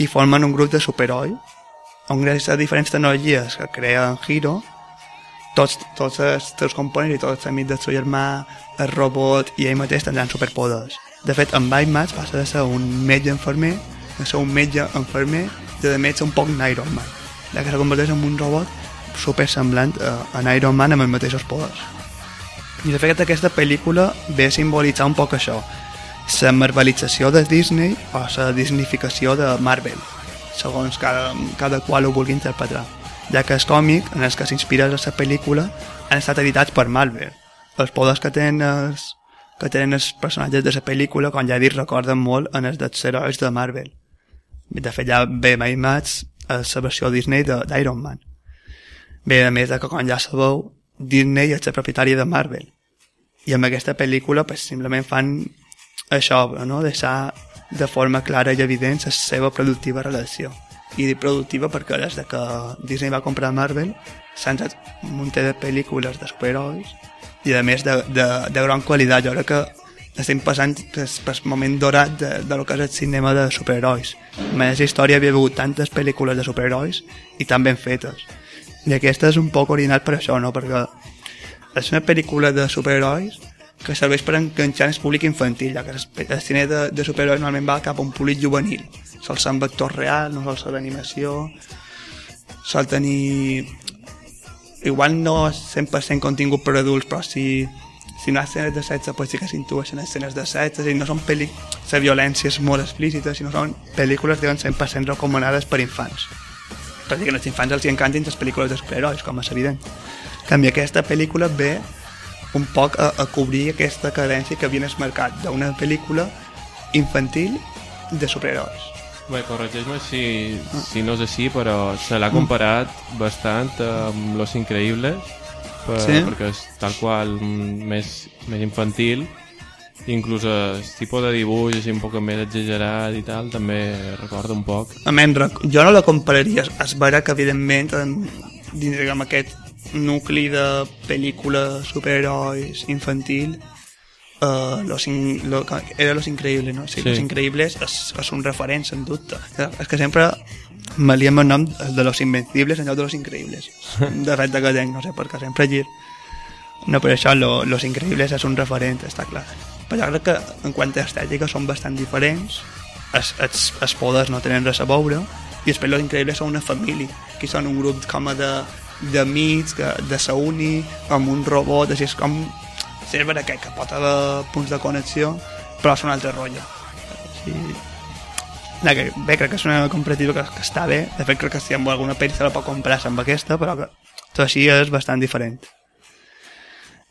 i formen un grup de superoi, on gràcies a diferents tecnologies que crea en Hiro, tots, tots els seus components i tots els amics del seu germà, el robot i ell mateix tindran superpoders. De fet, en Baymax passa de ser un metge infermer a ser un metge infermer i de metge un poc Iron Man, ja que se converteix en un robot super semblant a, a Iron Man amb els mateixos poders. I de fet aquesta pel·lícula ve a simbolitzar un poc això, la marvelització de Disney o la disnificació de Marvel, segons cada, cada qual ho vulgui interpretar, ja que el còmic en els que s'inspira la pel·lícula han estat editats per Marvel. Els poders que tenen els, que tenen els personatges de la pel·lícula, com ja he dit, recorden molt en els dels herois de Marvel. De fet, ja ve mai Mats a la versió Disney d'Iron Man. Bé, a més de que, com ja sabeu, Disney és la propietària de Marvel. I amb aquesta pel·lícula pues, simplement fan això, no? deixar de forma clara i evident la seva productiva relació. I dic productiva perquè des de que Disney va comprar Marvel s'han fet un munt de pel·lícules de superherois i a més de, de, de gran qualitat. Jo crec que estem passant pel, moment dorat de, de lo que és el cinema de superherois. En la història havia hagut tantes pel·lícules de superherois i tan ben fetes. I aquesta és un poc original per això, no? Perquè és una pel·lícula de superherois que serveix per enganxar el públic infantil, ja que el cine de, de superherois normalment va cap a un públic juvenil. Sol ser amb actors reals, no sol ser d'animació, sol tenir... Igual no 100% contingut per adults, però si, si ha escenes de sexe, pues sí que s'intueixen escenes de sexe, i no són pel·li... la violència és molt explícita, sinó són pel·lícules que 100% recomanades per infants. Perquè als infants els encantin les pel·lícules de superherois, com és evident. En canvi, aquesta pel·lícula ve un poc a, a cobrir aquesta cadència que havien esmarcat d'una pel·lícula infantil de superherois. Bé, corregeix-me si, si no és així, però se l'ha comparat bastant amb Los Increïbles, per, Sí? perquè és tal qual més, més infantil, inclús el tipus de dibuix així un poc més exagerat i tal, també recorda un poc. A rec- jo no la compararia. Es veurà que, evidentment, en, dins diguem, aquest nucli de pel·lícula superherois infantil uh, los in, lo, era Los Increïbles, no? Sí, Sí. Los Increïbles és, és un referent, sens dubte. És que sempre me liem el nom de Los Invencibles en lloc de Los Increïbles. <laughs> De fet que tenc, no sé per què sempre llir. No, per això lo, Los Increïbles és un referent, està clar. Però jo crec que en quant a estètica són bastant diferents, els, els, els poders no tenen res a veure, i després Los Increïbles són una família, que són un grup com a de d'amics, de, de sa uni, amb un robot, així és com... Sí, és veritat que, que pot haver punts de connexió, però és un altre rotllo. Sí. Que, bé, crec que és una comparativa que, que està bé. De fet, crec que si amb alguna pel·li se la pot comprar amb aquesta, però que tot així és bastant diferent.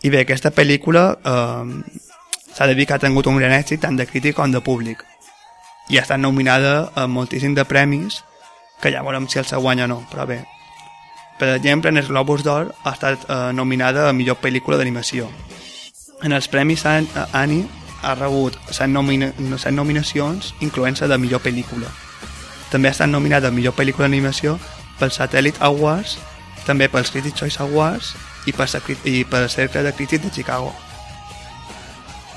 I bé, aquesta pel·lícula eh, s'ha de dir que ha tingut un gran èxit tant de crític com de públic. I ha estat nominada a moltíssim de premis, que ja veurem si el se guanya o no, però bé. Per exemple, en els Globus d'Or ha estat eh, nominada a millor pel·lícula d'animació. En els Premis An- Annie ha rebut 7, nomina 7 nominacions, incloent-se de millor pel·lícula. També ha estat nominada a millor pel·lícula d'animació pels Satellite Awards, també pels Critics' Choice Awards i per, i per Cercle de Crítics de Chicago.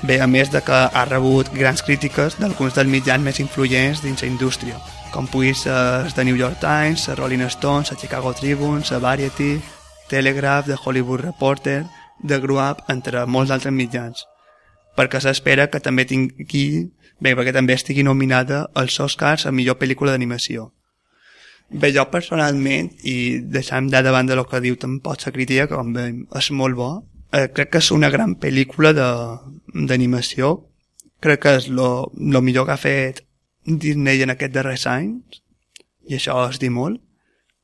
Bé, a més de que ha rebut grans crítiques d'alguns dels mitjans més influents dins la indústria, com pugui ser de New York Times, la Rolling Stone, la Chicago Tribune, la Variety, Telegraph, The Hollywood Reporter, The Grow Up, entre molts altres mitjans. Perquè s'espera que també tingui, bé, perquè també estigui nominada als Oscars a millor pel·lícula d'animació. Bé, jo personalment, i deixem de davant de lo que diu tampoc la crítica, com bé, és molt bo, eh, crec que és una gran pel·lícula d'animació, crec que és lo, lo millor que ha fet Disney en aquests darrers anys, i això es dir molt.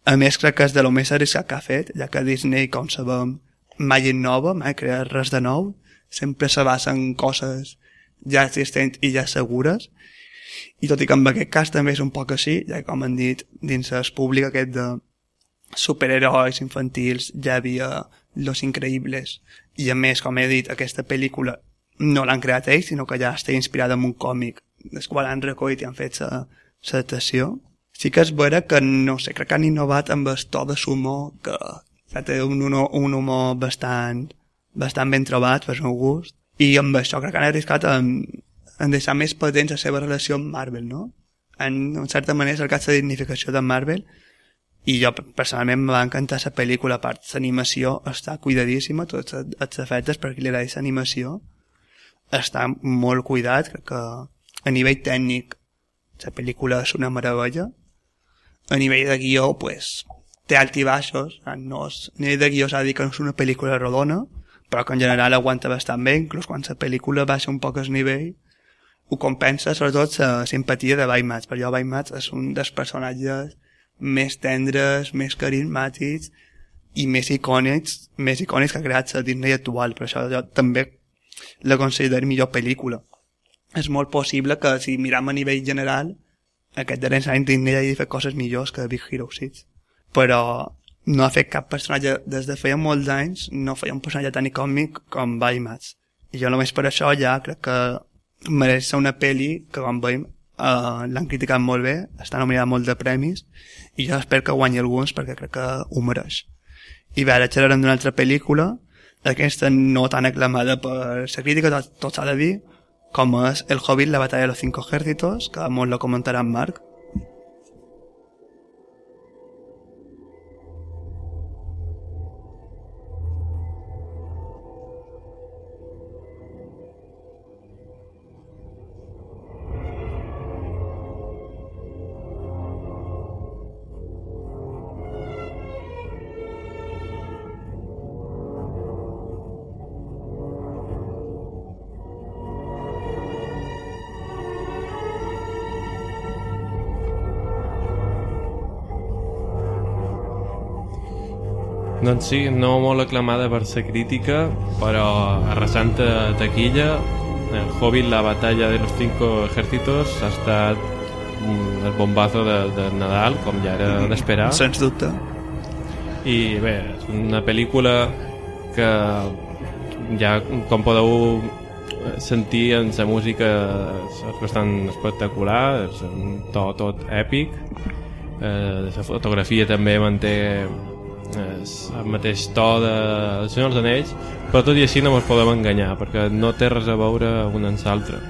A més, crec que és de lo més arriscat que ha fet, ja que Disney, com sabem, mai innova, mai crea res de nou, sempre se basa en coses ja existents i ja segures, i tot i que en aquest cas també és un poc així, ja com han dit, dins el públic aquest de superherois infantils ja havia Los Increïbles i a més, com he dit, aquesta pel·lícula no l'han creat ells, sinó que ja està inspirada en un còmic del qual han recollit i han fet la adaptació. Sí que és vera que, no sé, crec que han innovat amb el to de sumo que ja té un, un, un humor bastant, bastant ben trobat per meu gust i amb això crec que han arriscat en, en deixar més patents la seva relació amb Marvel, no? En, en certa manera, cercat la dignificació de Marvel i jo personalment me va encantar la pel·lícula, a part l'animació està cuidadíssima, tots els efectes per qui li agrada l'animació està molt cuidat, crec que a nivell tècnic la pel·lícula és una meravella a nivell de guió pues, té alt i baixos no és, a nivell de guió s'ha de dir que no és una pel·lícula rodona però que en general aguanta bastant bé inclús quan la pel·lícula baixa un poc el nivell ho compensa sobretot la simpatia de Baymax per jo Baymax és un dels personatges més tendres, més carismàtics i més icònics, més icònics que ha creat la Disney actual, per això jo també la considero millor pel·lícula. És molt possible que si miram a nivell general aquest darrers anys Disney hagi fet coses millors que Big Hero 6. Però no ha fet cap personatge, des de feia molts anys, no feia un personatge tan icònic com Baymax. I jo només per això ja crec que mereix ser una pel·li que quan veiem uh, l'han criticat molt bé, està nominada molt de premis i jo espero que guanyi alguns perquè crec que ho mereix. I bé, ara xerrarem d'una altra pel·lícula, aquesta no tan aclamada per la crítica, tot, tot s'ha de dir, com és El Hobbit, la batalla de los cinco ejércitos, que molt la comentarà en Marc. Sí, no molt aclamada per ser crítica, però arrasant a taquilla, el Hobbit, la batalla de los cinco ejércitos, ha estat mm, el bombazo de, de Nadal, com ja era d'esperar. Sens dubte. I bé, és una pel·lícula que ja, com podeu sentir en la música és bastant espectacular, és un to tot èpic, eh, la fotografia també manté és el mateix to de El Senyor dels Anells, però tot i així no ens podem enganyar, perquè no té res a veure un amb l'altre.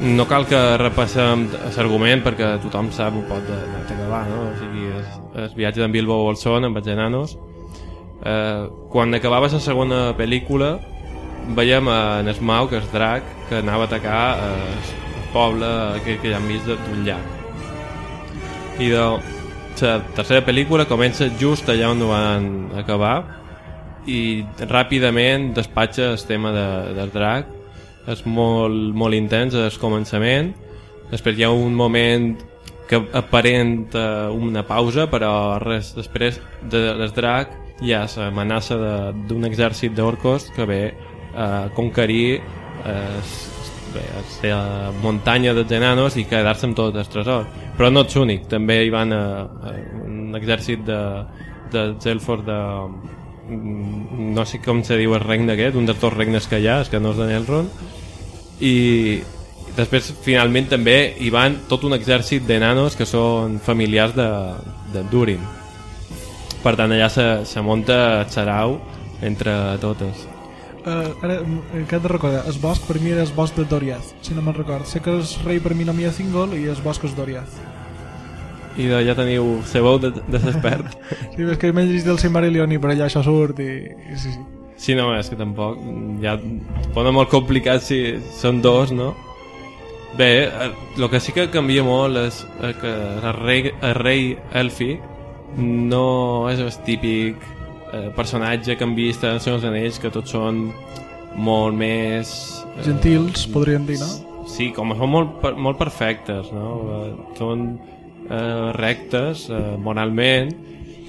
No cal que repassem l'argument perquè tothom sap un poc de, de va, no? O sigui, el, viatge d'en Bilbo Bolsón amb els enanos. Eh, quan acabava la segona pel·lícula veiem en Smaug, que és drac, que anava a atacar eh, el poble que, que ja hem vist d'un llac. I de, la tercera pel·lícula comença just allà on ho van acabar i ràpidament despatxa el tema de, del drac és molt, molt intens el començament. Després hi ha un moment que aparenta una pausa però res després de, del drac hi ha l'amenaça d'un exèrcit d'orcos que ve a conquerir eh, bé, la muntanya dels enanos i quedar-se amb tot el tresor. Però no ets únic, també hi van a, a un exèrcit de, dels elfos de mm, no sé com se diu el regne aquest un dels dos regnes que hi ha, és que no és de Nelron i després finalment també hi van tot un exèrcit d'enanos que són familiars de, de Durin. Per tant allà se, se munta el sarau entre totes Uh, ara, mm, que he de recordar, el bosc per mi era el bosc de Doriath, si no me'n record. Sé que el rei per mi no m'hi ha Thingol i el bosc és Doriath. i de, ja teniu veu de, de l'expert <laughs> Sí, és que m'he llegit del Silmarillion i per allà això surt i... i sí, sí. Sí, no, és que tampoc ja pone molt complicat si són dos, no? Bé, el que sí que canvia molt és eh, que el rei, el rei Elfi no és el típic eh, personatge que hem vist en Els Anells, que tots són molt més... Eh, Gentils, podríem dir, no? Sí, com són molt, molt perfectes, no? Eh, són eh, rectes eh, moralment,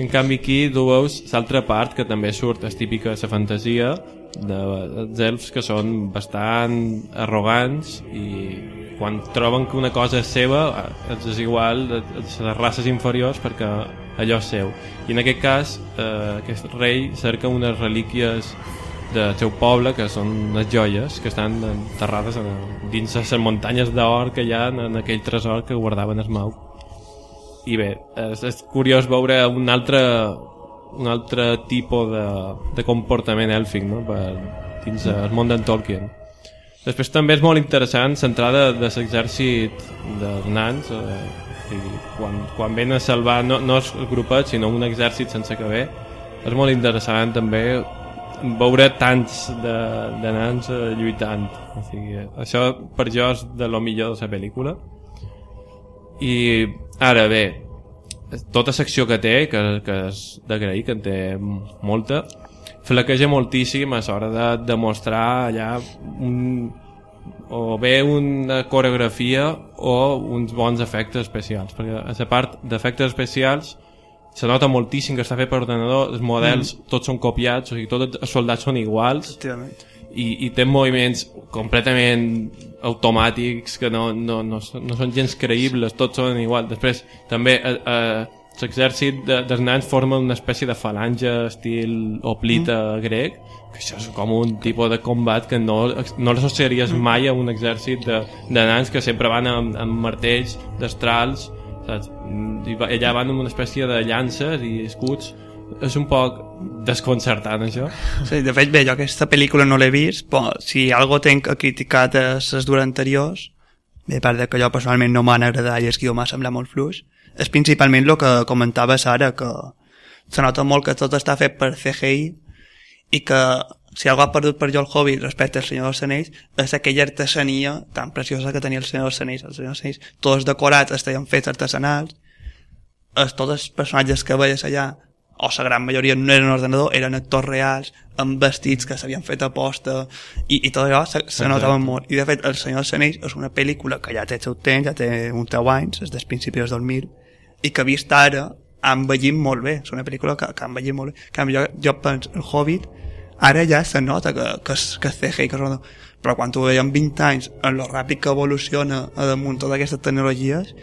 en canvi aquí tu veus l'altra part que també surt, és típica la fantasia dels elfs que són bastant arrogants i quan troben que una cosa és seva els és igual a les races inferiors perquè allò seu. I en aquest cas eh, aquest rei cerca unes relíquies del seu poble que són les joies que estan enterrades en, dins les muntanyes d'or que hi ha en aquell tresor que guardaven el Mau i bé, és, és curiós veure un altre un altre tipus de, de comportament èlfic no? per, dins el món d'en Tolkien. Després també és molt interessant l'entrada de l'exèrcit dels nans eh, i quan, quan ven a salvar no, no els grupets sinó un exèrcit sense que ve és molt interessant també veure tants de, de nans eh, lluitant. O sigui, això per jo és de lo millor de la pel·lícula. I ara bé tota secció que té, que, que és d'agrair, que en té molta, flaqueja moltíssim a l'hora de demostrar allà un, o bé una coreografia o uns bons efectes especials perquè a la part d'efectes especials se nota moltíssim que està fet per ordenador els models mm. tots són copiats o sigui, tots els soldats són iguals i, i té moviments completament automàtics que no, no, no, no són gens creïbles, tots són igual. Després, també, eh, eh, l'exèrcit de, dels nans forma una espècie de falange estil oplita mm. grec, això és com un tipus de combat que no, no l'associaries mm. mai a un exèrcit de, de nans que sempre van amb, amb martells, destrals, saps? I allà van amb una espècie de llances i escuts és un poc desconcertant això sí, de fet bé, jo aquesta pel·lícula no l'he vist però si algo tenc a criticar de les dues anteriors bé, a part de que jo personalment no m'han agradat i el guió m'ha semblat molt fluix és principalment el que comentava Sara que se nota molt que tot està fet per CGI i que si algú ha perdut per jo el hobby respecte al Senyor dels Anells és aquella artesania tan preciosa que tenia el Senyor dels Anells el Senyor dels Anells, tots decorats estaven fets artesanals els, tots els personatges que veies allà o la gran majoria no eren ordenador, eren actors reals, amb vestits que s'havien fet a posta, i, i tot allò se, se notava molt. I de fet, El Senyor dels Anells és una pel·lícula que ja té el seu temps, ja té un 10 anys, és dels principis del 2000, i que vist ara ha envellit molt bé, és una pel·lícula que, que ha envellit molt bé. Que jo, jo penso, el Hobbit, ara ja se nota que, que, és, que és CGI, que és però quan ho veiem 20 anys, en lo ràpid que evoluciona a damunt totes aquestes tecnologies,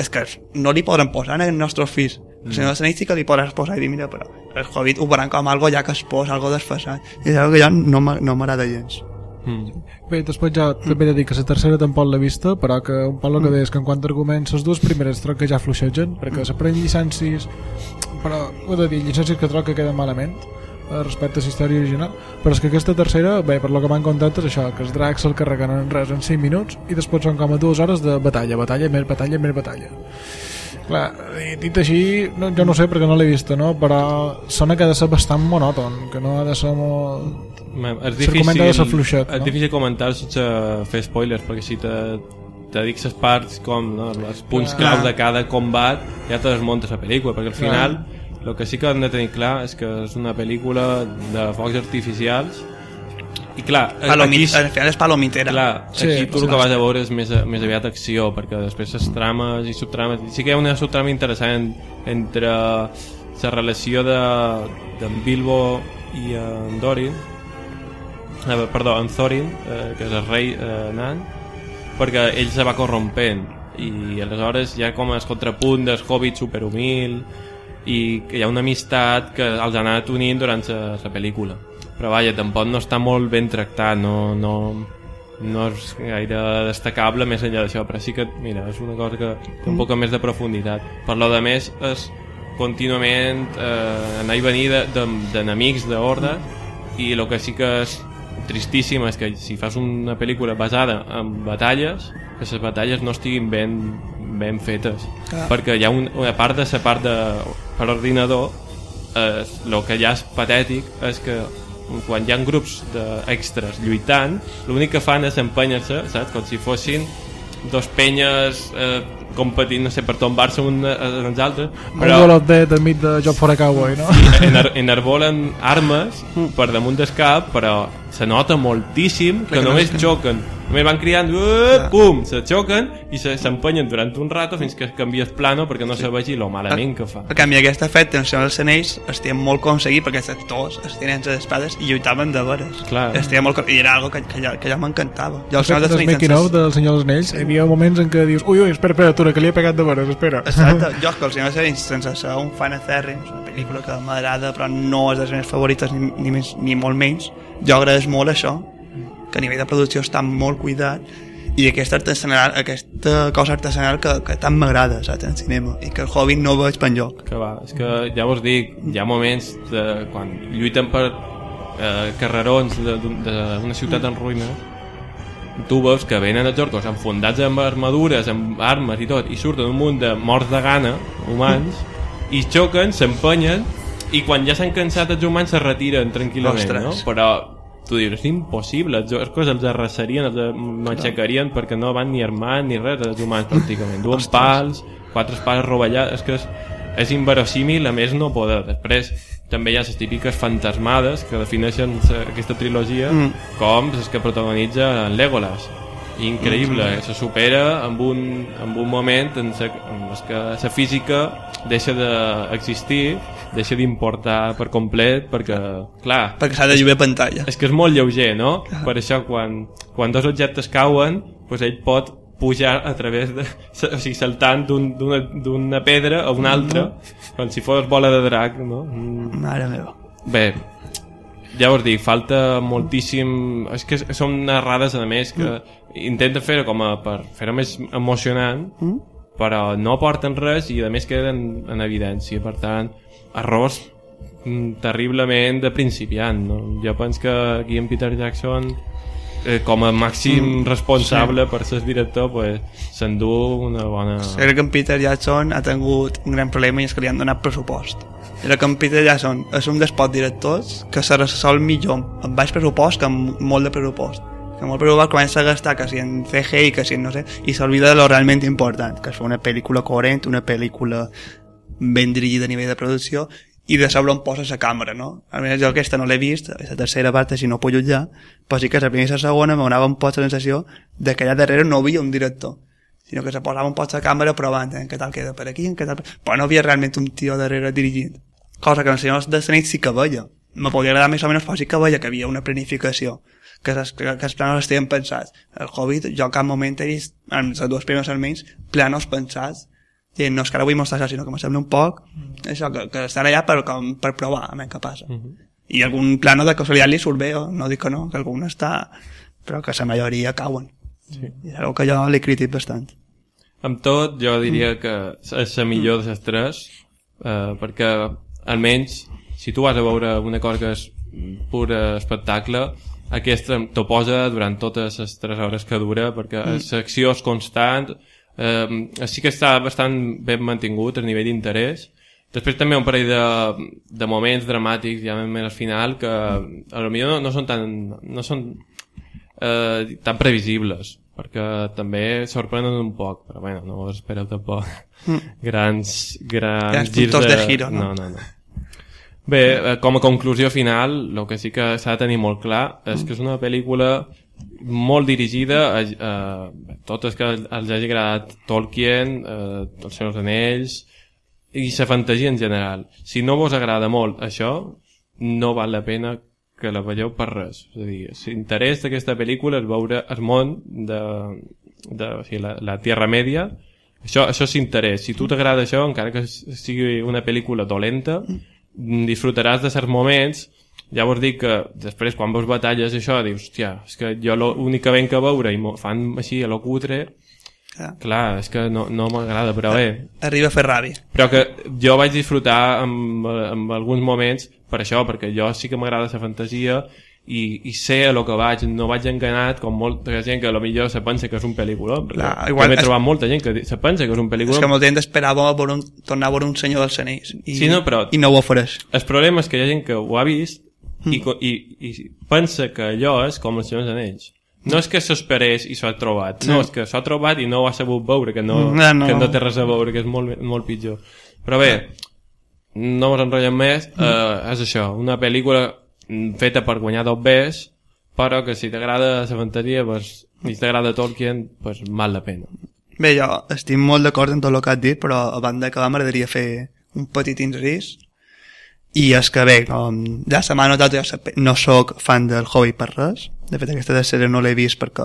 és que no li poden posar en els nostres fills Mm. Si no Snake sí que li podràs posar i dir, mira, però el Hobbit ho faran com algo ja que es posa, algo desfasat. I és algo que ja no m'agrada gens. Mm. Bé, després ja mm. també he de dir que la tercera tampoc l'he vista, però que un poc el que mm. deies que en quant a arguments les dues primeres troc que ja fluixegen, perquè mm. s'aprenen llicències, però ho he de dir, llicències que troc que queden malament respecte a la història original però és que aquesta tercera, bé, per lo que m'han contat és això, que els dracs se'l carreguen en res en 5 minuts i després són com a dues hores de batalla, batalla, més batalla, més batalla Clar, dit així, no, jo no sé perquè no l'he vist, no? però sona que ha de ser bastant monòton, que no ha de ser molt... És difícil, de ser fluixet, no? és difícil comentar sense fer spoilers, perquè si te, te dic les parts com no? els punts clar. claus de cada combat ja te desmuntes la pel·lícula, perquè al final el que sí que hem de tenir clar és que és una pel·lícula de focs artificials. I clar, Palomit, aquí, al final és palomitera. Clar, sí, aquí tu el que vas a veure és més, més aviat acció, perquè després les trames i subtrames... Sí que hi ha una subtrama interessant entre la relació de, de Bilbo i en Dorin, eh, perdó, en Thorin, eh, que és el rei eh, nan, perquè ell se va corrompent. I aleshores hi ha com el contrapunt del hobbit superhumil i que hi ha una amistat que els ha anat unint durant la pel·lícula. Però vaja, tampoc no està molt ben tractat no, no, no és gaire destacable més enllà d'això però sí que, mira, és una cosa que té un poc més de profunditat. Per lo de més és contínuament eh, anar i venir d'enemics de, d'horda i el que sí que és tristíssim és que si fas una pel·lícula basada en batalles que les batalles no estiguin ben, ben fetes ah. perquè hi ha un, una part de la part de, per ordinador eh, el que ja és patètic és que quan hi ha grups d'extres lluitant, l'únic que fan és empènyer-se? Com si fossin dos penyes eh, competint, no sé, per tombar-se un en els altres, Un però golot de, de mit de Job for a Cowboy, no? enar enarbolen armes per damunt del cap, però se nota moltíssim que que no només és que- xoquen. Només van criant, uh, pum, se xoquen i se- s'empenyen durant un rato fins que canvia el plano perquè no se vegi lo malament que fa. A canvi, aquest efecte en el Senyor dels Anells estia molt aconseguit perquè els actors es tenien les espades i lluitaven de veres. Clar. Estia molt... I era algo que, que, ja, que ja m'encantava. Jo el Senyor dels making of del Senyor dels Anells hi havia moments en què dius ui, ui, espera, espera, Tura, que li he pegat de veres, espera. Exacte, <laughs> jo que Senyor dels Anells, sense ser un fan acèrrim, és una pel·lícula que m'agrada però no és de les meves favorites ni, ni, més, ni molt menys, jo agraeix molt això, que a nivell de producció està molt cuidat i aquesta, artesanal, aquesta cosa artesanal que, que tant m'agrada saps, en cinema i que el Hobbit no veig per enlloc. Que va, és que ja vos dic, hi ha moments de, quan lluiten per eh, carrerons d'una ciutat en ruïnes tu veus que venen els orcos enfundats amb armadures, amb armes i tot, i surten un munt de morts de gana, humans, i xoquen, s'empenyen, i quan ja s'han cansat els humans se retiren tranquil·lament, Ostres. no? Però tu dius, és impossible, els orcos els arrasarien, els matxacarien perquè no van ni armats ni res, els humans <laughs> pràcticament. Duen pals, quatre espades rovellades, és que és, és inverosímil, a més no poder. Després també hi ha les típiques fantasmades que defineixen aquesta trilogia Mm. com les que protagonitza en Legolas increïble, se supera amb un, amb un moment en, sa, en les que la física deixa d'existir deixa d'importar per complet perquè, clar, perquè s'ha de lluir pantalla. és que és molt lleuger, no? Per això quan, quan dos objectes cauen pues ell pot pujar a través de... O sigui, saltant d'un- d'una d'una pedra a una altra com si fos bola de drac, no? Mm, mare meva. Bé, ja us dic, falta moltíssim... És que són narrades, a més, que intenten fer-ho com a, per fer-ho més emocionant, Mm? però no aporten res i a més queden en evidència. Per tant, errors mm, terriblement de principiant. No? Jo penso que aquí en Peter Jackson eh, com a màxim responsable per ser director pues, s'endú una bona... crec que en Peter Jackson ha tingut un gran problema i és que li han donat pressupost era que en Peter Jackson és un dels pocs directors que se resol millor amb baix pressupost que amb molt de pressupost que molt pressupost comença a gastar que si en CGI que si en no sé i s'olvida de lo realment important que és una pel·lícula coherent una pel·lícula ben dirigida a nivell de producció i de sobre on posa la càmera, no? Almenys jo aquesta no l'he vist, la tercera part si no puc jutjar, però sí que la primera i la segona me donava un poc la sensació de que allà darrere no havia un director, sinó que se posava un poc la càmera provant en què tal queda per aquí, en què tal... Però no havia realment un tio darrere dirigint. Cosa que en els senyors de Senit sí que veia. Me podia agradar més o menys, però sí que veia que havia una planificació que, els, que, que els planos estiguin pensats. El Hobbit, jo en cap moment he vist, en les dues primeres almenys, planos pensats i no és que ara vull mostrar això, sinó que me sembla un poc això, que, que estan allà per, com, per provar a veure què passa. Mhm. I algun plano de casualitat li surt bé, o no dic que no, que algun està... però que la majoria cauen. Sí. I és una que jo li critic bastant. Amb tot, jo diria que és la millor de les tres, eh, perquè almenys, si tu vas a veure una cosa que és pur espectacle, aquesta t'ho posa durant totes les tres hores que dura, perquè mm. l'acció és constant, eh, sí que està bastant ben mantingut a nivell d'interès, Després també un parell de, de moments dramàtics, ja més al final, que a lo millor no, no són tan, no són eh, tan previsibles perquè també sorprenen un poc però bueno, no espereu tampoc grans, grans, Grans girs puntos de giro, no? no, no, no. Bé, eh, com a conclusió final, el que sí que s'ha de tenir molt clar és que és una pel·lícula molt dirigida a, a, a tots els que els hagi agradat Tolkien, eh, Els Seus Anells i la fantasia en general. Si no vos agrada molt això, no val la pena que la veieu per res. És a dir, l'interès d'aquesta pel·lícula és veure el món de, de o sigui, la, la Tierra Media, això, això és interès. Si tu t'agrada això, encara que sigui una pel·lícula dolenta, disfrutaràs de certs moments ja vos dic que després quan veus batalles això dius, hòstia, és que jo l'únic que venc a veure i fan així a lo cutre Clar. clar, és que no, no m'agrada però bé, Arriba a fer ràbia. però que jo vaig disfrutar amb, amb alguns moments per això, perquè jo sí que m'agrada la fantasia i, i sé a lo que vaig, no vaig enganat com molta gent que a lo millor se pensa que és un pel·lícula. Clar, igual m'he és- trobat molta gent que se pensa que és un És pel·lícula que molta gent esperava veure un, tornar a veure un senyor dels anells i, Sí, no, però- i no ho ofereix. el problema és que hi ha gent que ho ha vist Mm. i, i, i pensa que allò és com els seus anells. No és que s'esperés i s'ho ha trobat, no, és que s'ho ha trobat i no ho ha sabut veure, que no, No, no. que no té res a veure, que és molt, molt pitjor. Però bé, no ens enrotllem més, eh, és això, una pel·lícula mm, feta per guanyar dos bes, però que si t'agrada la fantasia, pues, i si t'agrada Tolkien, pues, val la pena. Bé, jo estic molt d'acord amb tot el que has dit, però a banda que m'agradaria fer un petit incís i és que bé, com ja se m'ha notat, sap- no sóc fan del Hobbit per res. De fet, aquesta tercera no l'he vist perquè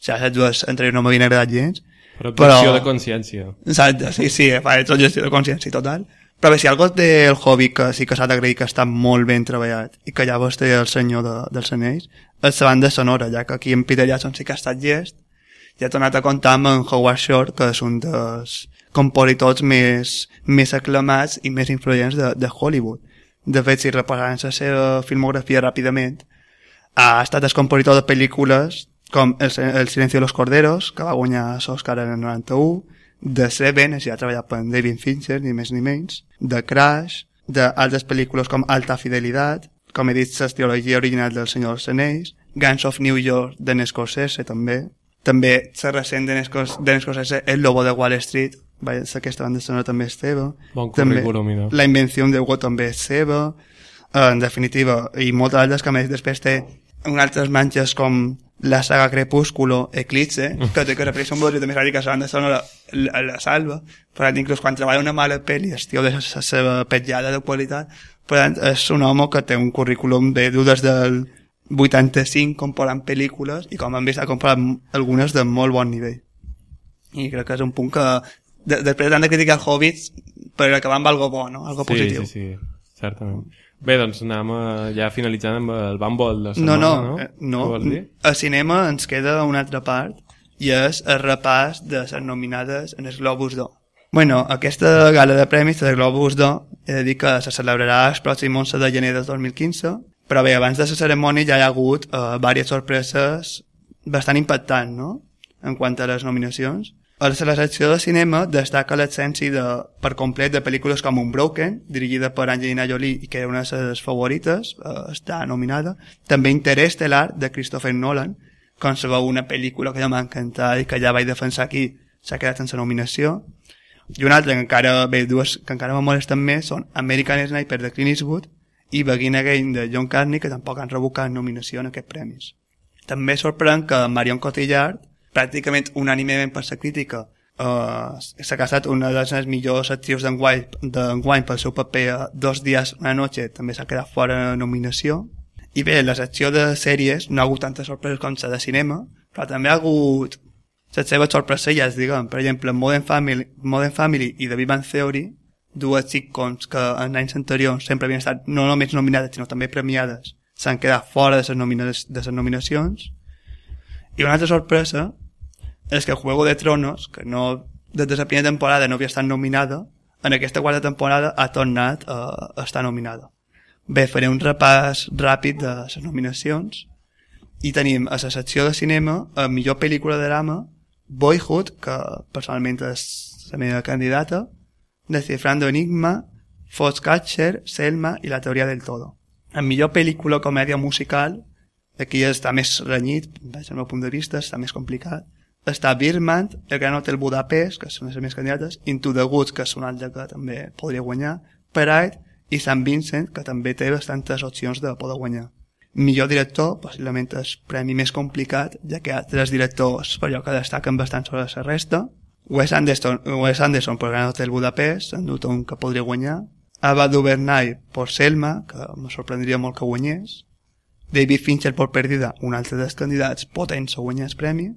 ja les dues anteriors no m'havien agradat gens. Però Però- de consciència. Exacte, sí, sí, fa tot gestió de consciència total. Però bé, si algo té el Hobbit que sí que s'ha d'agrair que està molt ben treballat i que llavors té el senyor de, dels anells, és la banda sonora, ja que aquí en Peter Jackson sí que ha estat llest i ha tornat a comptar amb en Howard Shore, que és un dels compositors més, més aclamats i més influents de, de Hollywood. De fet, si repassaren la seva filmografia ràpidament, ha estat el compositor de pel·lícules com El, el silencio de los corderos, que va guanyar l'Oscar en el 91, de Seven, així ha treballat per David Fincher, ni més ni menys, de Crash, d'altres pel·lícules com Alta Fidelitat, com he dit, la teologia original del Senyor dels Anells, Guns of New York, de Scorsese, també. També, la recent de Scorsese, El Lobo de Wall Street, vaja, aquesta banda sonora també és seva. Bon També? La invenció de Hugo també és seva, eh, en definitiva, i moltes altres que a més després té un altres manxes com la saga Crepúsculo, Eclipse, que té que referir un bodrit més ràdic que la banda sonora la, la salva, per tant, inclús quan treballa una mala pel·li, el tio de la seva petjada de qualitat, per tant, és un home que té un currículum de dudes del 85 comparant pel·lícules i com hem vist ha comparat algunes de molt bon nivell i crec que és un punt que de, després de tant de criticar el Hobbit per acabar amb algo bo, no? algo Sí, positiu sí, sí, certament. Bé, doncs anem a, ja finalitzant amb el Bumble de no, setmana, no, no? eh, no. Vols dir? a cinema ens queda una altra part i és el repàs de les nominades en el Globus d'Or Bueno, aquesta gala de premis de Globus d'Or he de dir que se celebrarà el pròxim 11 de gener del 2015 però bé, abans de la cerimònia ja hi ha hagut eh, diverses sorpreses bastant impactants, no?, en quant a les nominacions. A la secció de cinema destaca l'absència de, per complet de pel·lícules com Unbroken, dirigida per Angelina Jolie i que era una de les favorites, eh, està nominada. També Interestelar, de Christopher Nolan, com se veu una pel·lícula que ja m'ha encantat i que ja vaig defensar aquí, s'ha quedat sense nominació. I una altra que encara, bé, dues que encara me molesten més són American Sniper de Clint Eastwood i Begin Again de John Carney, que tampoc han rebut cap nominació en aquests premis. També sorprèn que Marion Cotillard, pràcticament unànimement per la crítica, uh, s'ha casat una de les millors actrius d'enguany pel seu paper a Dos dies, una noche, també s'ha quedat fora de nominació. I bé, la secció de sèries no ha hagut tantes sorpreses com la de cinema, però també ha hagut les seves sorpresilles, diguem. Per exemple, Modern Family, Modern Family i The Big Bang Theory, dues sitcoms que en anys anteriors sempre havien estat no només nominades, sinó també premiades, s'han quedat fora de les, de les nominacions. I una altra sorpresa és que Juego de Tronos, que no, des de la primera temporada no havia estat nominada, en aquesta quarta temporada ha tornat a, a estar nominada. Bé, faré un repàs ràpid de les nominacions i tenim a la secció de cinema a millor pel·lícula de drama Boyhood, que personalment és la meva candidata, Descifrando Enigma, Foxcatcher, Selma i La teoria del todo. En millor pel·lícula comèdia musical, aquí està més renyit, des del meu punt de vista, està més complicat. Està Birman, El Gran Hotel Budapest, que són les meves candidates, Into the Woods, que és una altra que també podria guanyar, Pride i St. Vincent, que també té bastantes opcions de poder guanyar. Millor director, possiblement és premi més complicat, ja que hi ha tres directors per allò que destaquen bastant sobre la resta. Wes Anderson, Wes Anderson per Gran Hotel Budapest, en dubte un que podria guanyar. Ava DuVernay per Selma, que me sorprendria molt que guanyés. David Fincher per Perdida, un altre dels candidats potents a guanyar el premi.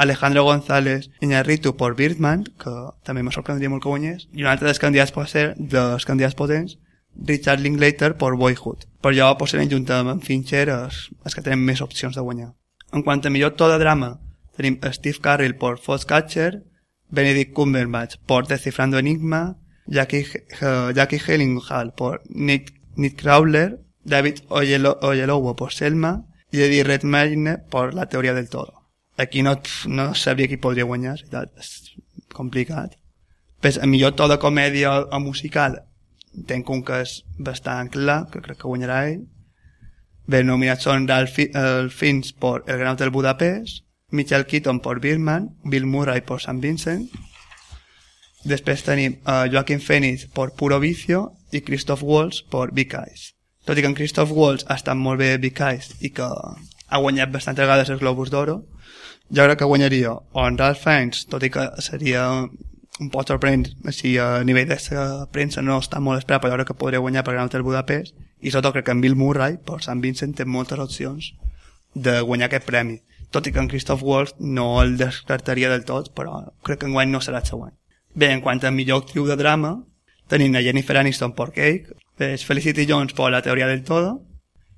Alejandro González Iñárritu per Birdman, que també me sorprendria molt que guanyés. I un altre dels candidats ser, dels candidats potents, Richard Linklater per Boyhood. Per allò, possiblement, juntament amb Fincher, és, és que tenen més opcions de guanyar. En quant a millor to drama, tenim Steve Carell per Foxcatcher, Benedict Cumberbatch por Descifrando Enigma, Jackie, uh, Jackie por Nick, Nick Crowler, David Oyelo, Oyelowo por Selma i Eddie Redmayne por La teoria del todo. Aquí no, no sabria qui podria guanyar, és complicat. Pues, a millor to de comèdia o musical tenc un que és bastant clar, que crec que guanyarà ell. Bé, nominats són Ralph Fi- eh, Fiennes por El Gran Hotel Budapest, Michael Keaton por Birdman, Bill Murray por San Vincent, després tenim uh, Joaquin Phoenix por Puro Vicio i Christoph Waltz por Big Eyes. Tot i que en Christoph Waltz ha estat molt bé Big Eyes i que ha guanyat bastantes vegades els Globus d'Oro, jo crec que guanyaria o en Ralph Fiennes, tot i que seria un poc sorprenent, així a nivell de premsa no està molt esperat, però jo crec que podria guanyar per Gran Hotel Budapest, i sobretot crec que en Bill Murray, per Sant Vincent, té moltes opcions de guanyar aquest premi. Tot i que en Christoph Waltz no el descartaria del tot, però crec que enguany no serà el següent. Bé, en quant a millor actriu de drama, tenim a Jennifer Aniston por Cake, pues Felicity Jones por La teoría del todo,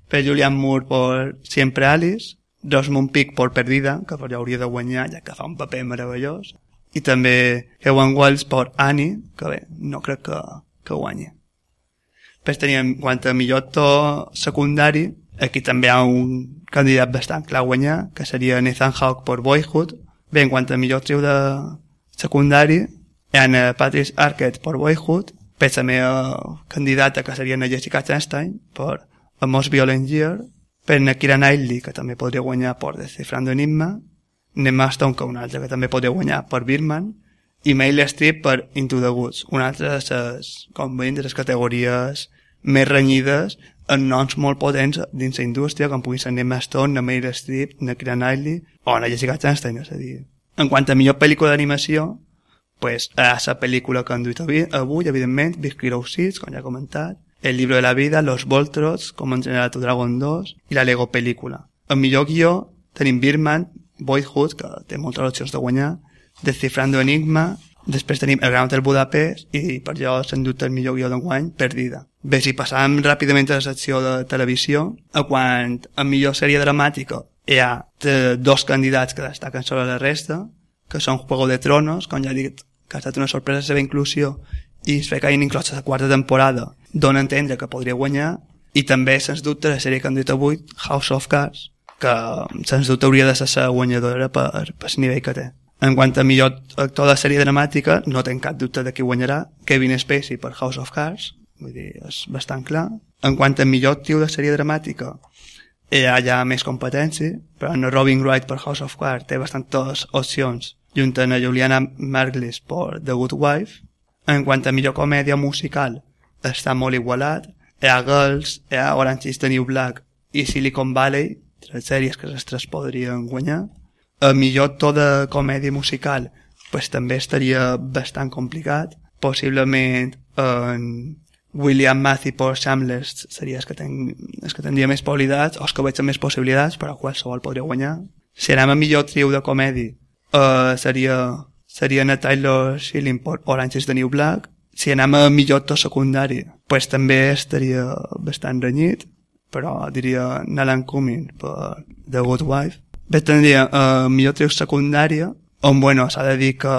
per Julianne Moore por Siempre Alice, Pike por Perdida, que per ja hauria de guanyar, ja que fa un paper meravellós, i també Ewan Wells por Annie, que bé, no crec que, que guanyi. Després teníem, quant a millor actor secundari, aquí també hi ha un candidat bastant clar a guanyar, que seria Nathan Hawke por Boyhood. Bé, en quant a millor actriu de secundari, hi ha Patrice Arquette por Boyhood, després també candidata que seria Jessica Chastain per A Most Violent Year, per na Kira Knightley, que també podria guanyar per Descifrando Enigma, Emma Stone, que una altra que també podria guanyar per Birman, i Meryl Streep per Into the Woods, una altra de les, com veiem, de les categories més renyides en noms molt potents dins la indústria, com pugui ser Emma Stone, na Meryl Streep, na Kira Knightley o na Jessica Chastain, és a dir. En quant a millor pel·lícula d'animació, pues, a la pel·lícula que han duit avui, avui evidentment, Big Hero 6, com ja he comentat, El libro de la vida, Los Voltros, Com entrenar tu Dragon 2 i la Lego pel·lícula. En millor guió tenim Birman, Boyhood, que té moltes opcions de guanyar, Descifrando Enigma, després tenim El Gran Hotel Budapest i per jo s'han dut el millor guió d'enguany, Perdida. Bé, si passàvem ràpidament a la secció de televisió, a quan a millor sèrie dramàtica hi ha eh, dos candidats que destaquen sobre la resta, que són Juego de Tronos, com ja he dit, que ha estat una sorpresa la seva inclusió, i es ve que hagin inclòs la quarta temporada, dona a entendre que podria guanyar, i també, sens dubte, la sèrie que han dit avui, House of Cards, que sens dubte hauria de ser la guanyadora per, per el nivell que té. En quant a millor actor de sèrie dramàtica, no tenc cap dubte de qui guanyarà, Kevin Spacey per House of Cards, vull dir, és bastant clar. En quant a millor actiu de sèrie dramàtica, hi ha ja més competència, però en Robin Wright per House of Cards té bastantes opcions, juntant a Juliana Margulis per The Good Wife. En quant a millor comèdia musical, està molt igualat. Hi ha Girls, hi ha Orange is the New Black i Silicon Valley, tres sèries que les tres podrien guanyar. El millor actor de comèdia musical pues, també estaria bastant complicat. Possiblement en William Matthew per Shamless seria el que, ten, el que tindria més possibilitats, o els que veig més possibilitats, però qualsevol podria guanyar. Si anem a millor trio de comèdia, uh, seria, seria na Tyler Schilling per Orange is the New Black. Si anem a millor actor secundari, pues també estaria bastant renyit, però diria Nalan Cumming per The Good Wife. Bé, tindria uh, millor trio secundària, on, bueno, s'ha de dir que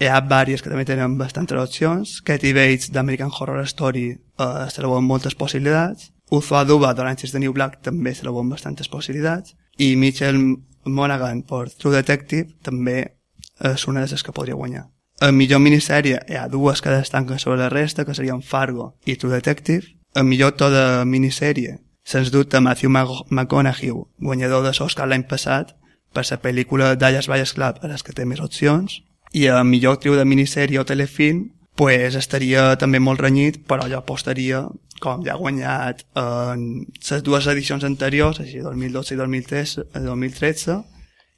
hi ha vàries que també tenen bastantes opcions. Katie Bates d'American Horror Story uh, se la veuen moltes possibilitats. Uzo Aduba d'Orange is the New Black també se la veuen bastantes possibilitats. I Mitchell Monaghan per True Detective també de les que podria guanyar. En millor minissèrie hi ha dues que destaquen sobre la resta, que serien Fargo i True Detective. En millor to de minissèrie, sens dubte Matthew McConaughey, guanyador de l'Oscar l'any passat, per la pel·lícula Dallas Buyers Club, a les que té més opcions. I a millor actriu de minissèrie o telefilm, pues estaria també molt renyit, però jo apostaria, com ja ha guanyat en les dues edicions anteriors, així 2012 i 2013, 2013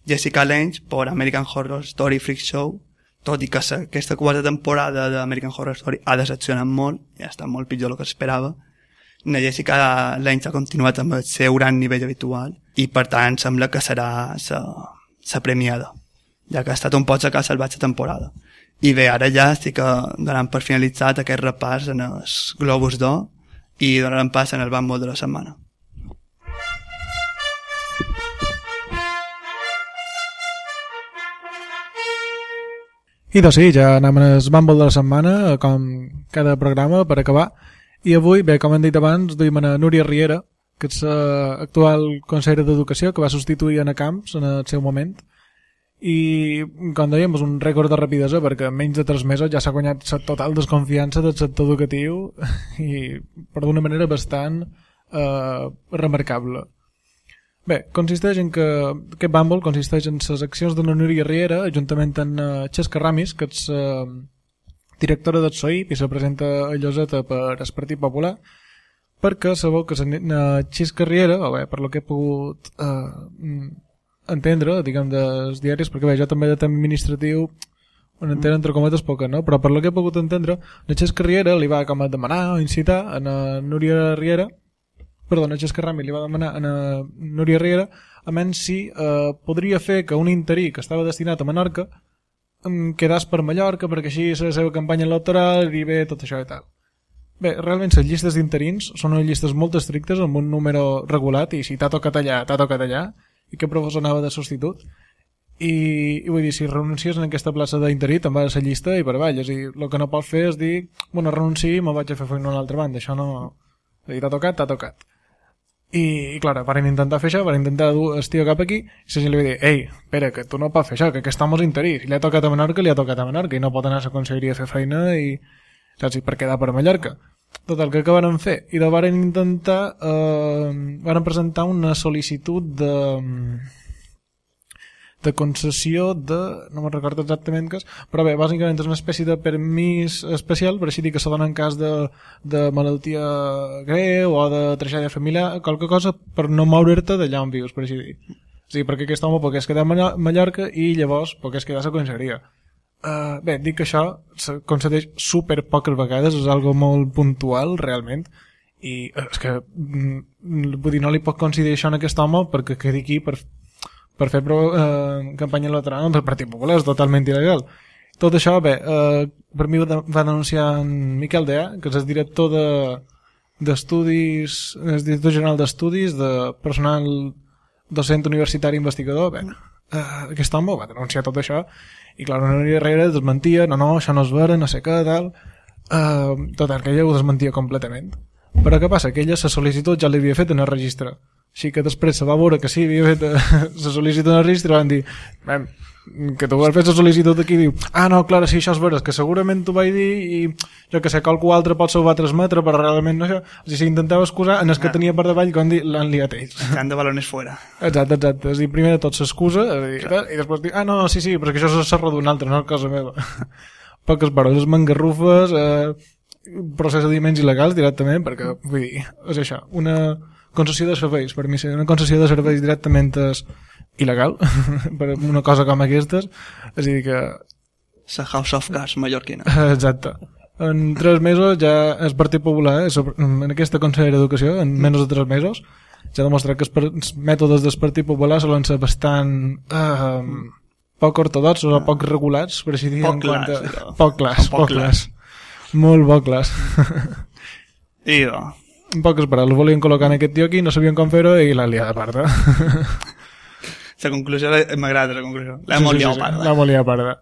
Jessica Lange per American Horror Story Freak Show, tot i que aquesta quarta temporada d'American Horror Story ha decepcionat molt, ja està molt pitjor del que esperava, la Jessica Lange ha continuat amb el seu gran nivell habitual i per tant sembla que serà la premiada ja que ha estat un poc a casa salvatge temporada. I bé, ara ja estic donant per finalitzat aquest repàs en els Globus d'Or i donarem pas en el bàmbol de la setmana I doncs sí, ja anem al bàmbol de la setmana, com cada programa, per acabar. I avui, bé, com hem dit abans, duim a Núria Riera, que és l'actual consellera d'Educació, que va substituir Anna Camps en el seu moment. I, com dèiem, és un rècord de rapidesa, perquè en menys de 3 mesos ja s'ha guanyat la total desconfiança del sector educatiu <laughs> i, per d'una manera bastant eh, remarcable. Bé, consisteix en que aquest Bumble consisteix en les accions de la Núria Riera juntament amb uh, Xesca Ramis, que és uh, directora del SOIP i se presenta a Lloseta per el Partit Popular perquè sabeu que la Xesca Riera, o bé, per lo que he pogut uh, entendre, diguem, dels diaris, perquè bé, jo també de tema administratiu on entenen entre cometes poca, no? Però per lo que he pogut entendre, la Xesca Riera li va com a demanar o incitar a la Núria Riera perdona, Xesca Rami li va demanar a Núria Riera a menys si eh, podria fer que un interí que estava destinat a Menorca quedàs per Mallorca perquè així la seva campanya electoral i bé tot això i tal. Bé, realment les llistes d'interins són unes llistes molt estrictes amb un número regulat i si t'ha tocat allà, t'ha tocat allà i que professor anava de substitut. I, i vull dir, si renuncies en aquesta plaça d'interí te'n vas a la llista i per avall. És dir, el que no pots fer és dir bueno, renunci i me vaig a fer feina a una altra banda això no... t'ha tocat, t'ha tocat i, i clar, van intentar fer això, van intentar dur el tio cap aquí, i la gent li va dir, ei, espera, que tu no pots fer això, que aquest home és interí, si li ha tocat a Menorca, li ha tocat a Menorca, i no pot anar a la fer feina i, saps, i per quedar per Mallorca. Tot el que acabaran fer. I de varen intentar, eh, van presentar una sol·licitud de de concessió de... no me'n recordo exactament què és, però bé, bàsicament és una espècie de permís especial, per així dir que se dona en cas de, de malaltia greu o de tragèdia familiar, qualque cosa per no moure'te d'allà on vius, per així dir. Sí, perquè aquest home pogués quedar a Mallorca i llavors pogués quedar a la conselleria. Uh, bé, dic que això se concedeix super poques vegades, és algo molt puntual, realment, i és que mm, vull dir, no li pot considerar això a aquest home perquè quedi aquí per per fer eh, campanya electoral del Partit Popular, és totalment il·legal. Tot això, bé, eh, per mi va denunciar en Miquel Dea, que és el director de d'estudis, el director general d'estudis de personal docent universitari investigador, bé, eh, aquest home va denunciar tot això i clar, una darrere desmentia, no, no, això no és vera, no sé què, tal eh, tot el que ella ho desmentia completament però què passa? Que ella la sol·licitud ja l'havia fet en el registre així que després se va veure que sí, havia fet la eh, <laughs> sol·licitud en el registre i van dir que tu has fet la sol·licitud aquí i diu, ah no, clar, sí, això és veres que segurament t'ho vaig dir i jo que sé, qualcú altre pot se ho va transmetre però realment no això, o sigui, s'intentava excusar en el que tenia per davall quan l'han liat ells han de balones fora. Exacte, exacte, és dir, primer de tot s'excusa i després diu, ah no, sí, sí, però que això és serra d'un altre, no és cosa meva <laughs> poques paraules mangarrufes eh, procediments il·legals directament perquè, vull dir, és això una concessió de serveis, per mi ser una concessió de serveis directament és il·legal <laughs> per una cosa com aquestes. És a dir que la House of Gas mallorquina. <laughs> Exacte. En tres mesos ja el Partit Popular eh, en aquesta Consellera d'Educació en menys de tres mesos ja ha demostrat que els mètodes del Partit Popular solen ser bastant eh, poc ortodoxos o poc regulats per així dir poc clars, poc clars, poc, poc clars. molt poc clars. <laughs> I en poques paraules, volien col·locar en aquest tio aquí, no sabien com fer-ho i l'han liat a parda. <laughs> La conclusió, m'agrada la conclusió. L'ha sí, molt sí, sí, parda. L'ha molt liat parda.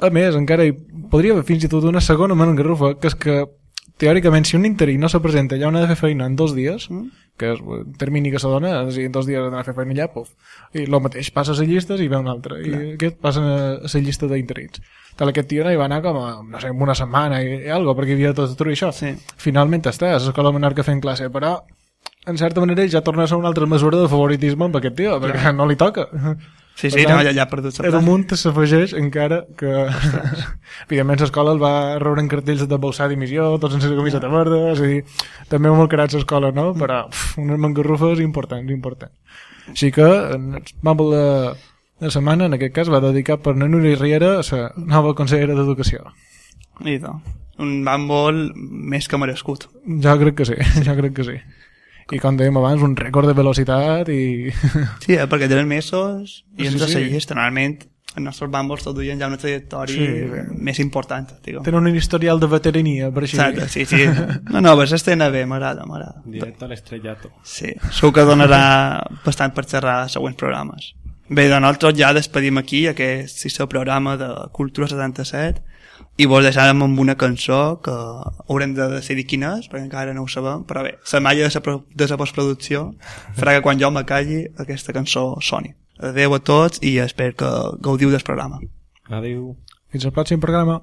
A més, encara hi podria haver fins i tot una segona mangarrufa, que és que teòricament si un interí no se presenta allà on ha de fer feina en dos dies, mm. que és un termini que se dona, és a dir, en dos dies ha d'anar a fer feina allà, puf, i el mateix, passa a les llistes i ve un altre, Clar. i aquest passa a la llista d'interins. Tal, aquest tio no hi va anar com a, no sé, una setmana i, i algo, perquè havia tot destruir això. Sí. Finalment està a l'escola Menorca fent classe, però en certa manera ja torna a ser una altra mesura de favoritisme amb aquest tio, perquè Clar. no li toca. Sí, sí, tant, no, ha perdut plaça. munt s'afegeix encara que... <laughs> Evidentment l'escola el va rebre en cartells de bolsar dimissió, tots sense camiseta verda, és a dir, també molt carat l'escola, no? Però uf, unes mangarrufes importants, importants. Així que vam voler la setmana, en aquest cas, va dedicar per la Núria Riera a la nova consellera d'Educació. I to. Un bàmbol més que merescut. Jo crec que sí, <laughs> jo crec que sí i com dèiem abans, un rècord de velocitat i... <laughs> Sí, eh, perquè tenen mesos i ens sí, sí. segueix, normalment els nostres bambos tot duien ja una trajectòria sí, més important. Digo. Tenen un historial de veterania, per així Exacte, sí, sí. <laughs> No, no, però s'estena bé, m'agrada, m'agrada. Directe a l'estrellato. Sí, segur que donarà bastant per xerrar següents programes. Bé, doncs nosaltres ja despedim aquí aquest sisè programa de Cultura 77 i vos deixàrem amb una cançó que haurem de decidir quina és, perquè encara no ho sabem, però bé, la malla de la postproducció farà que quan jo me calli aquesta cançó soni. Adeu a tots i espero que gaudiu del programa. Adeu. Fins al pròxim programa.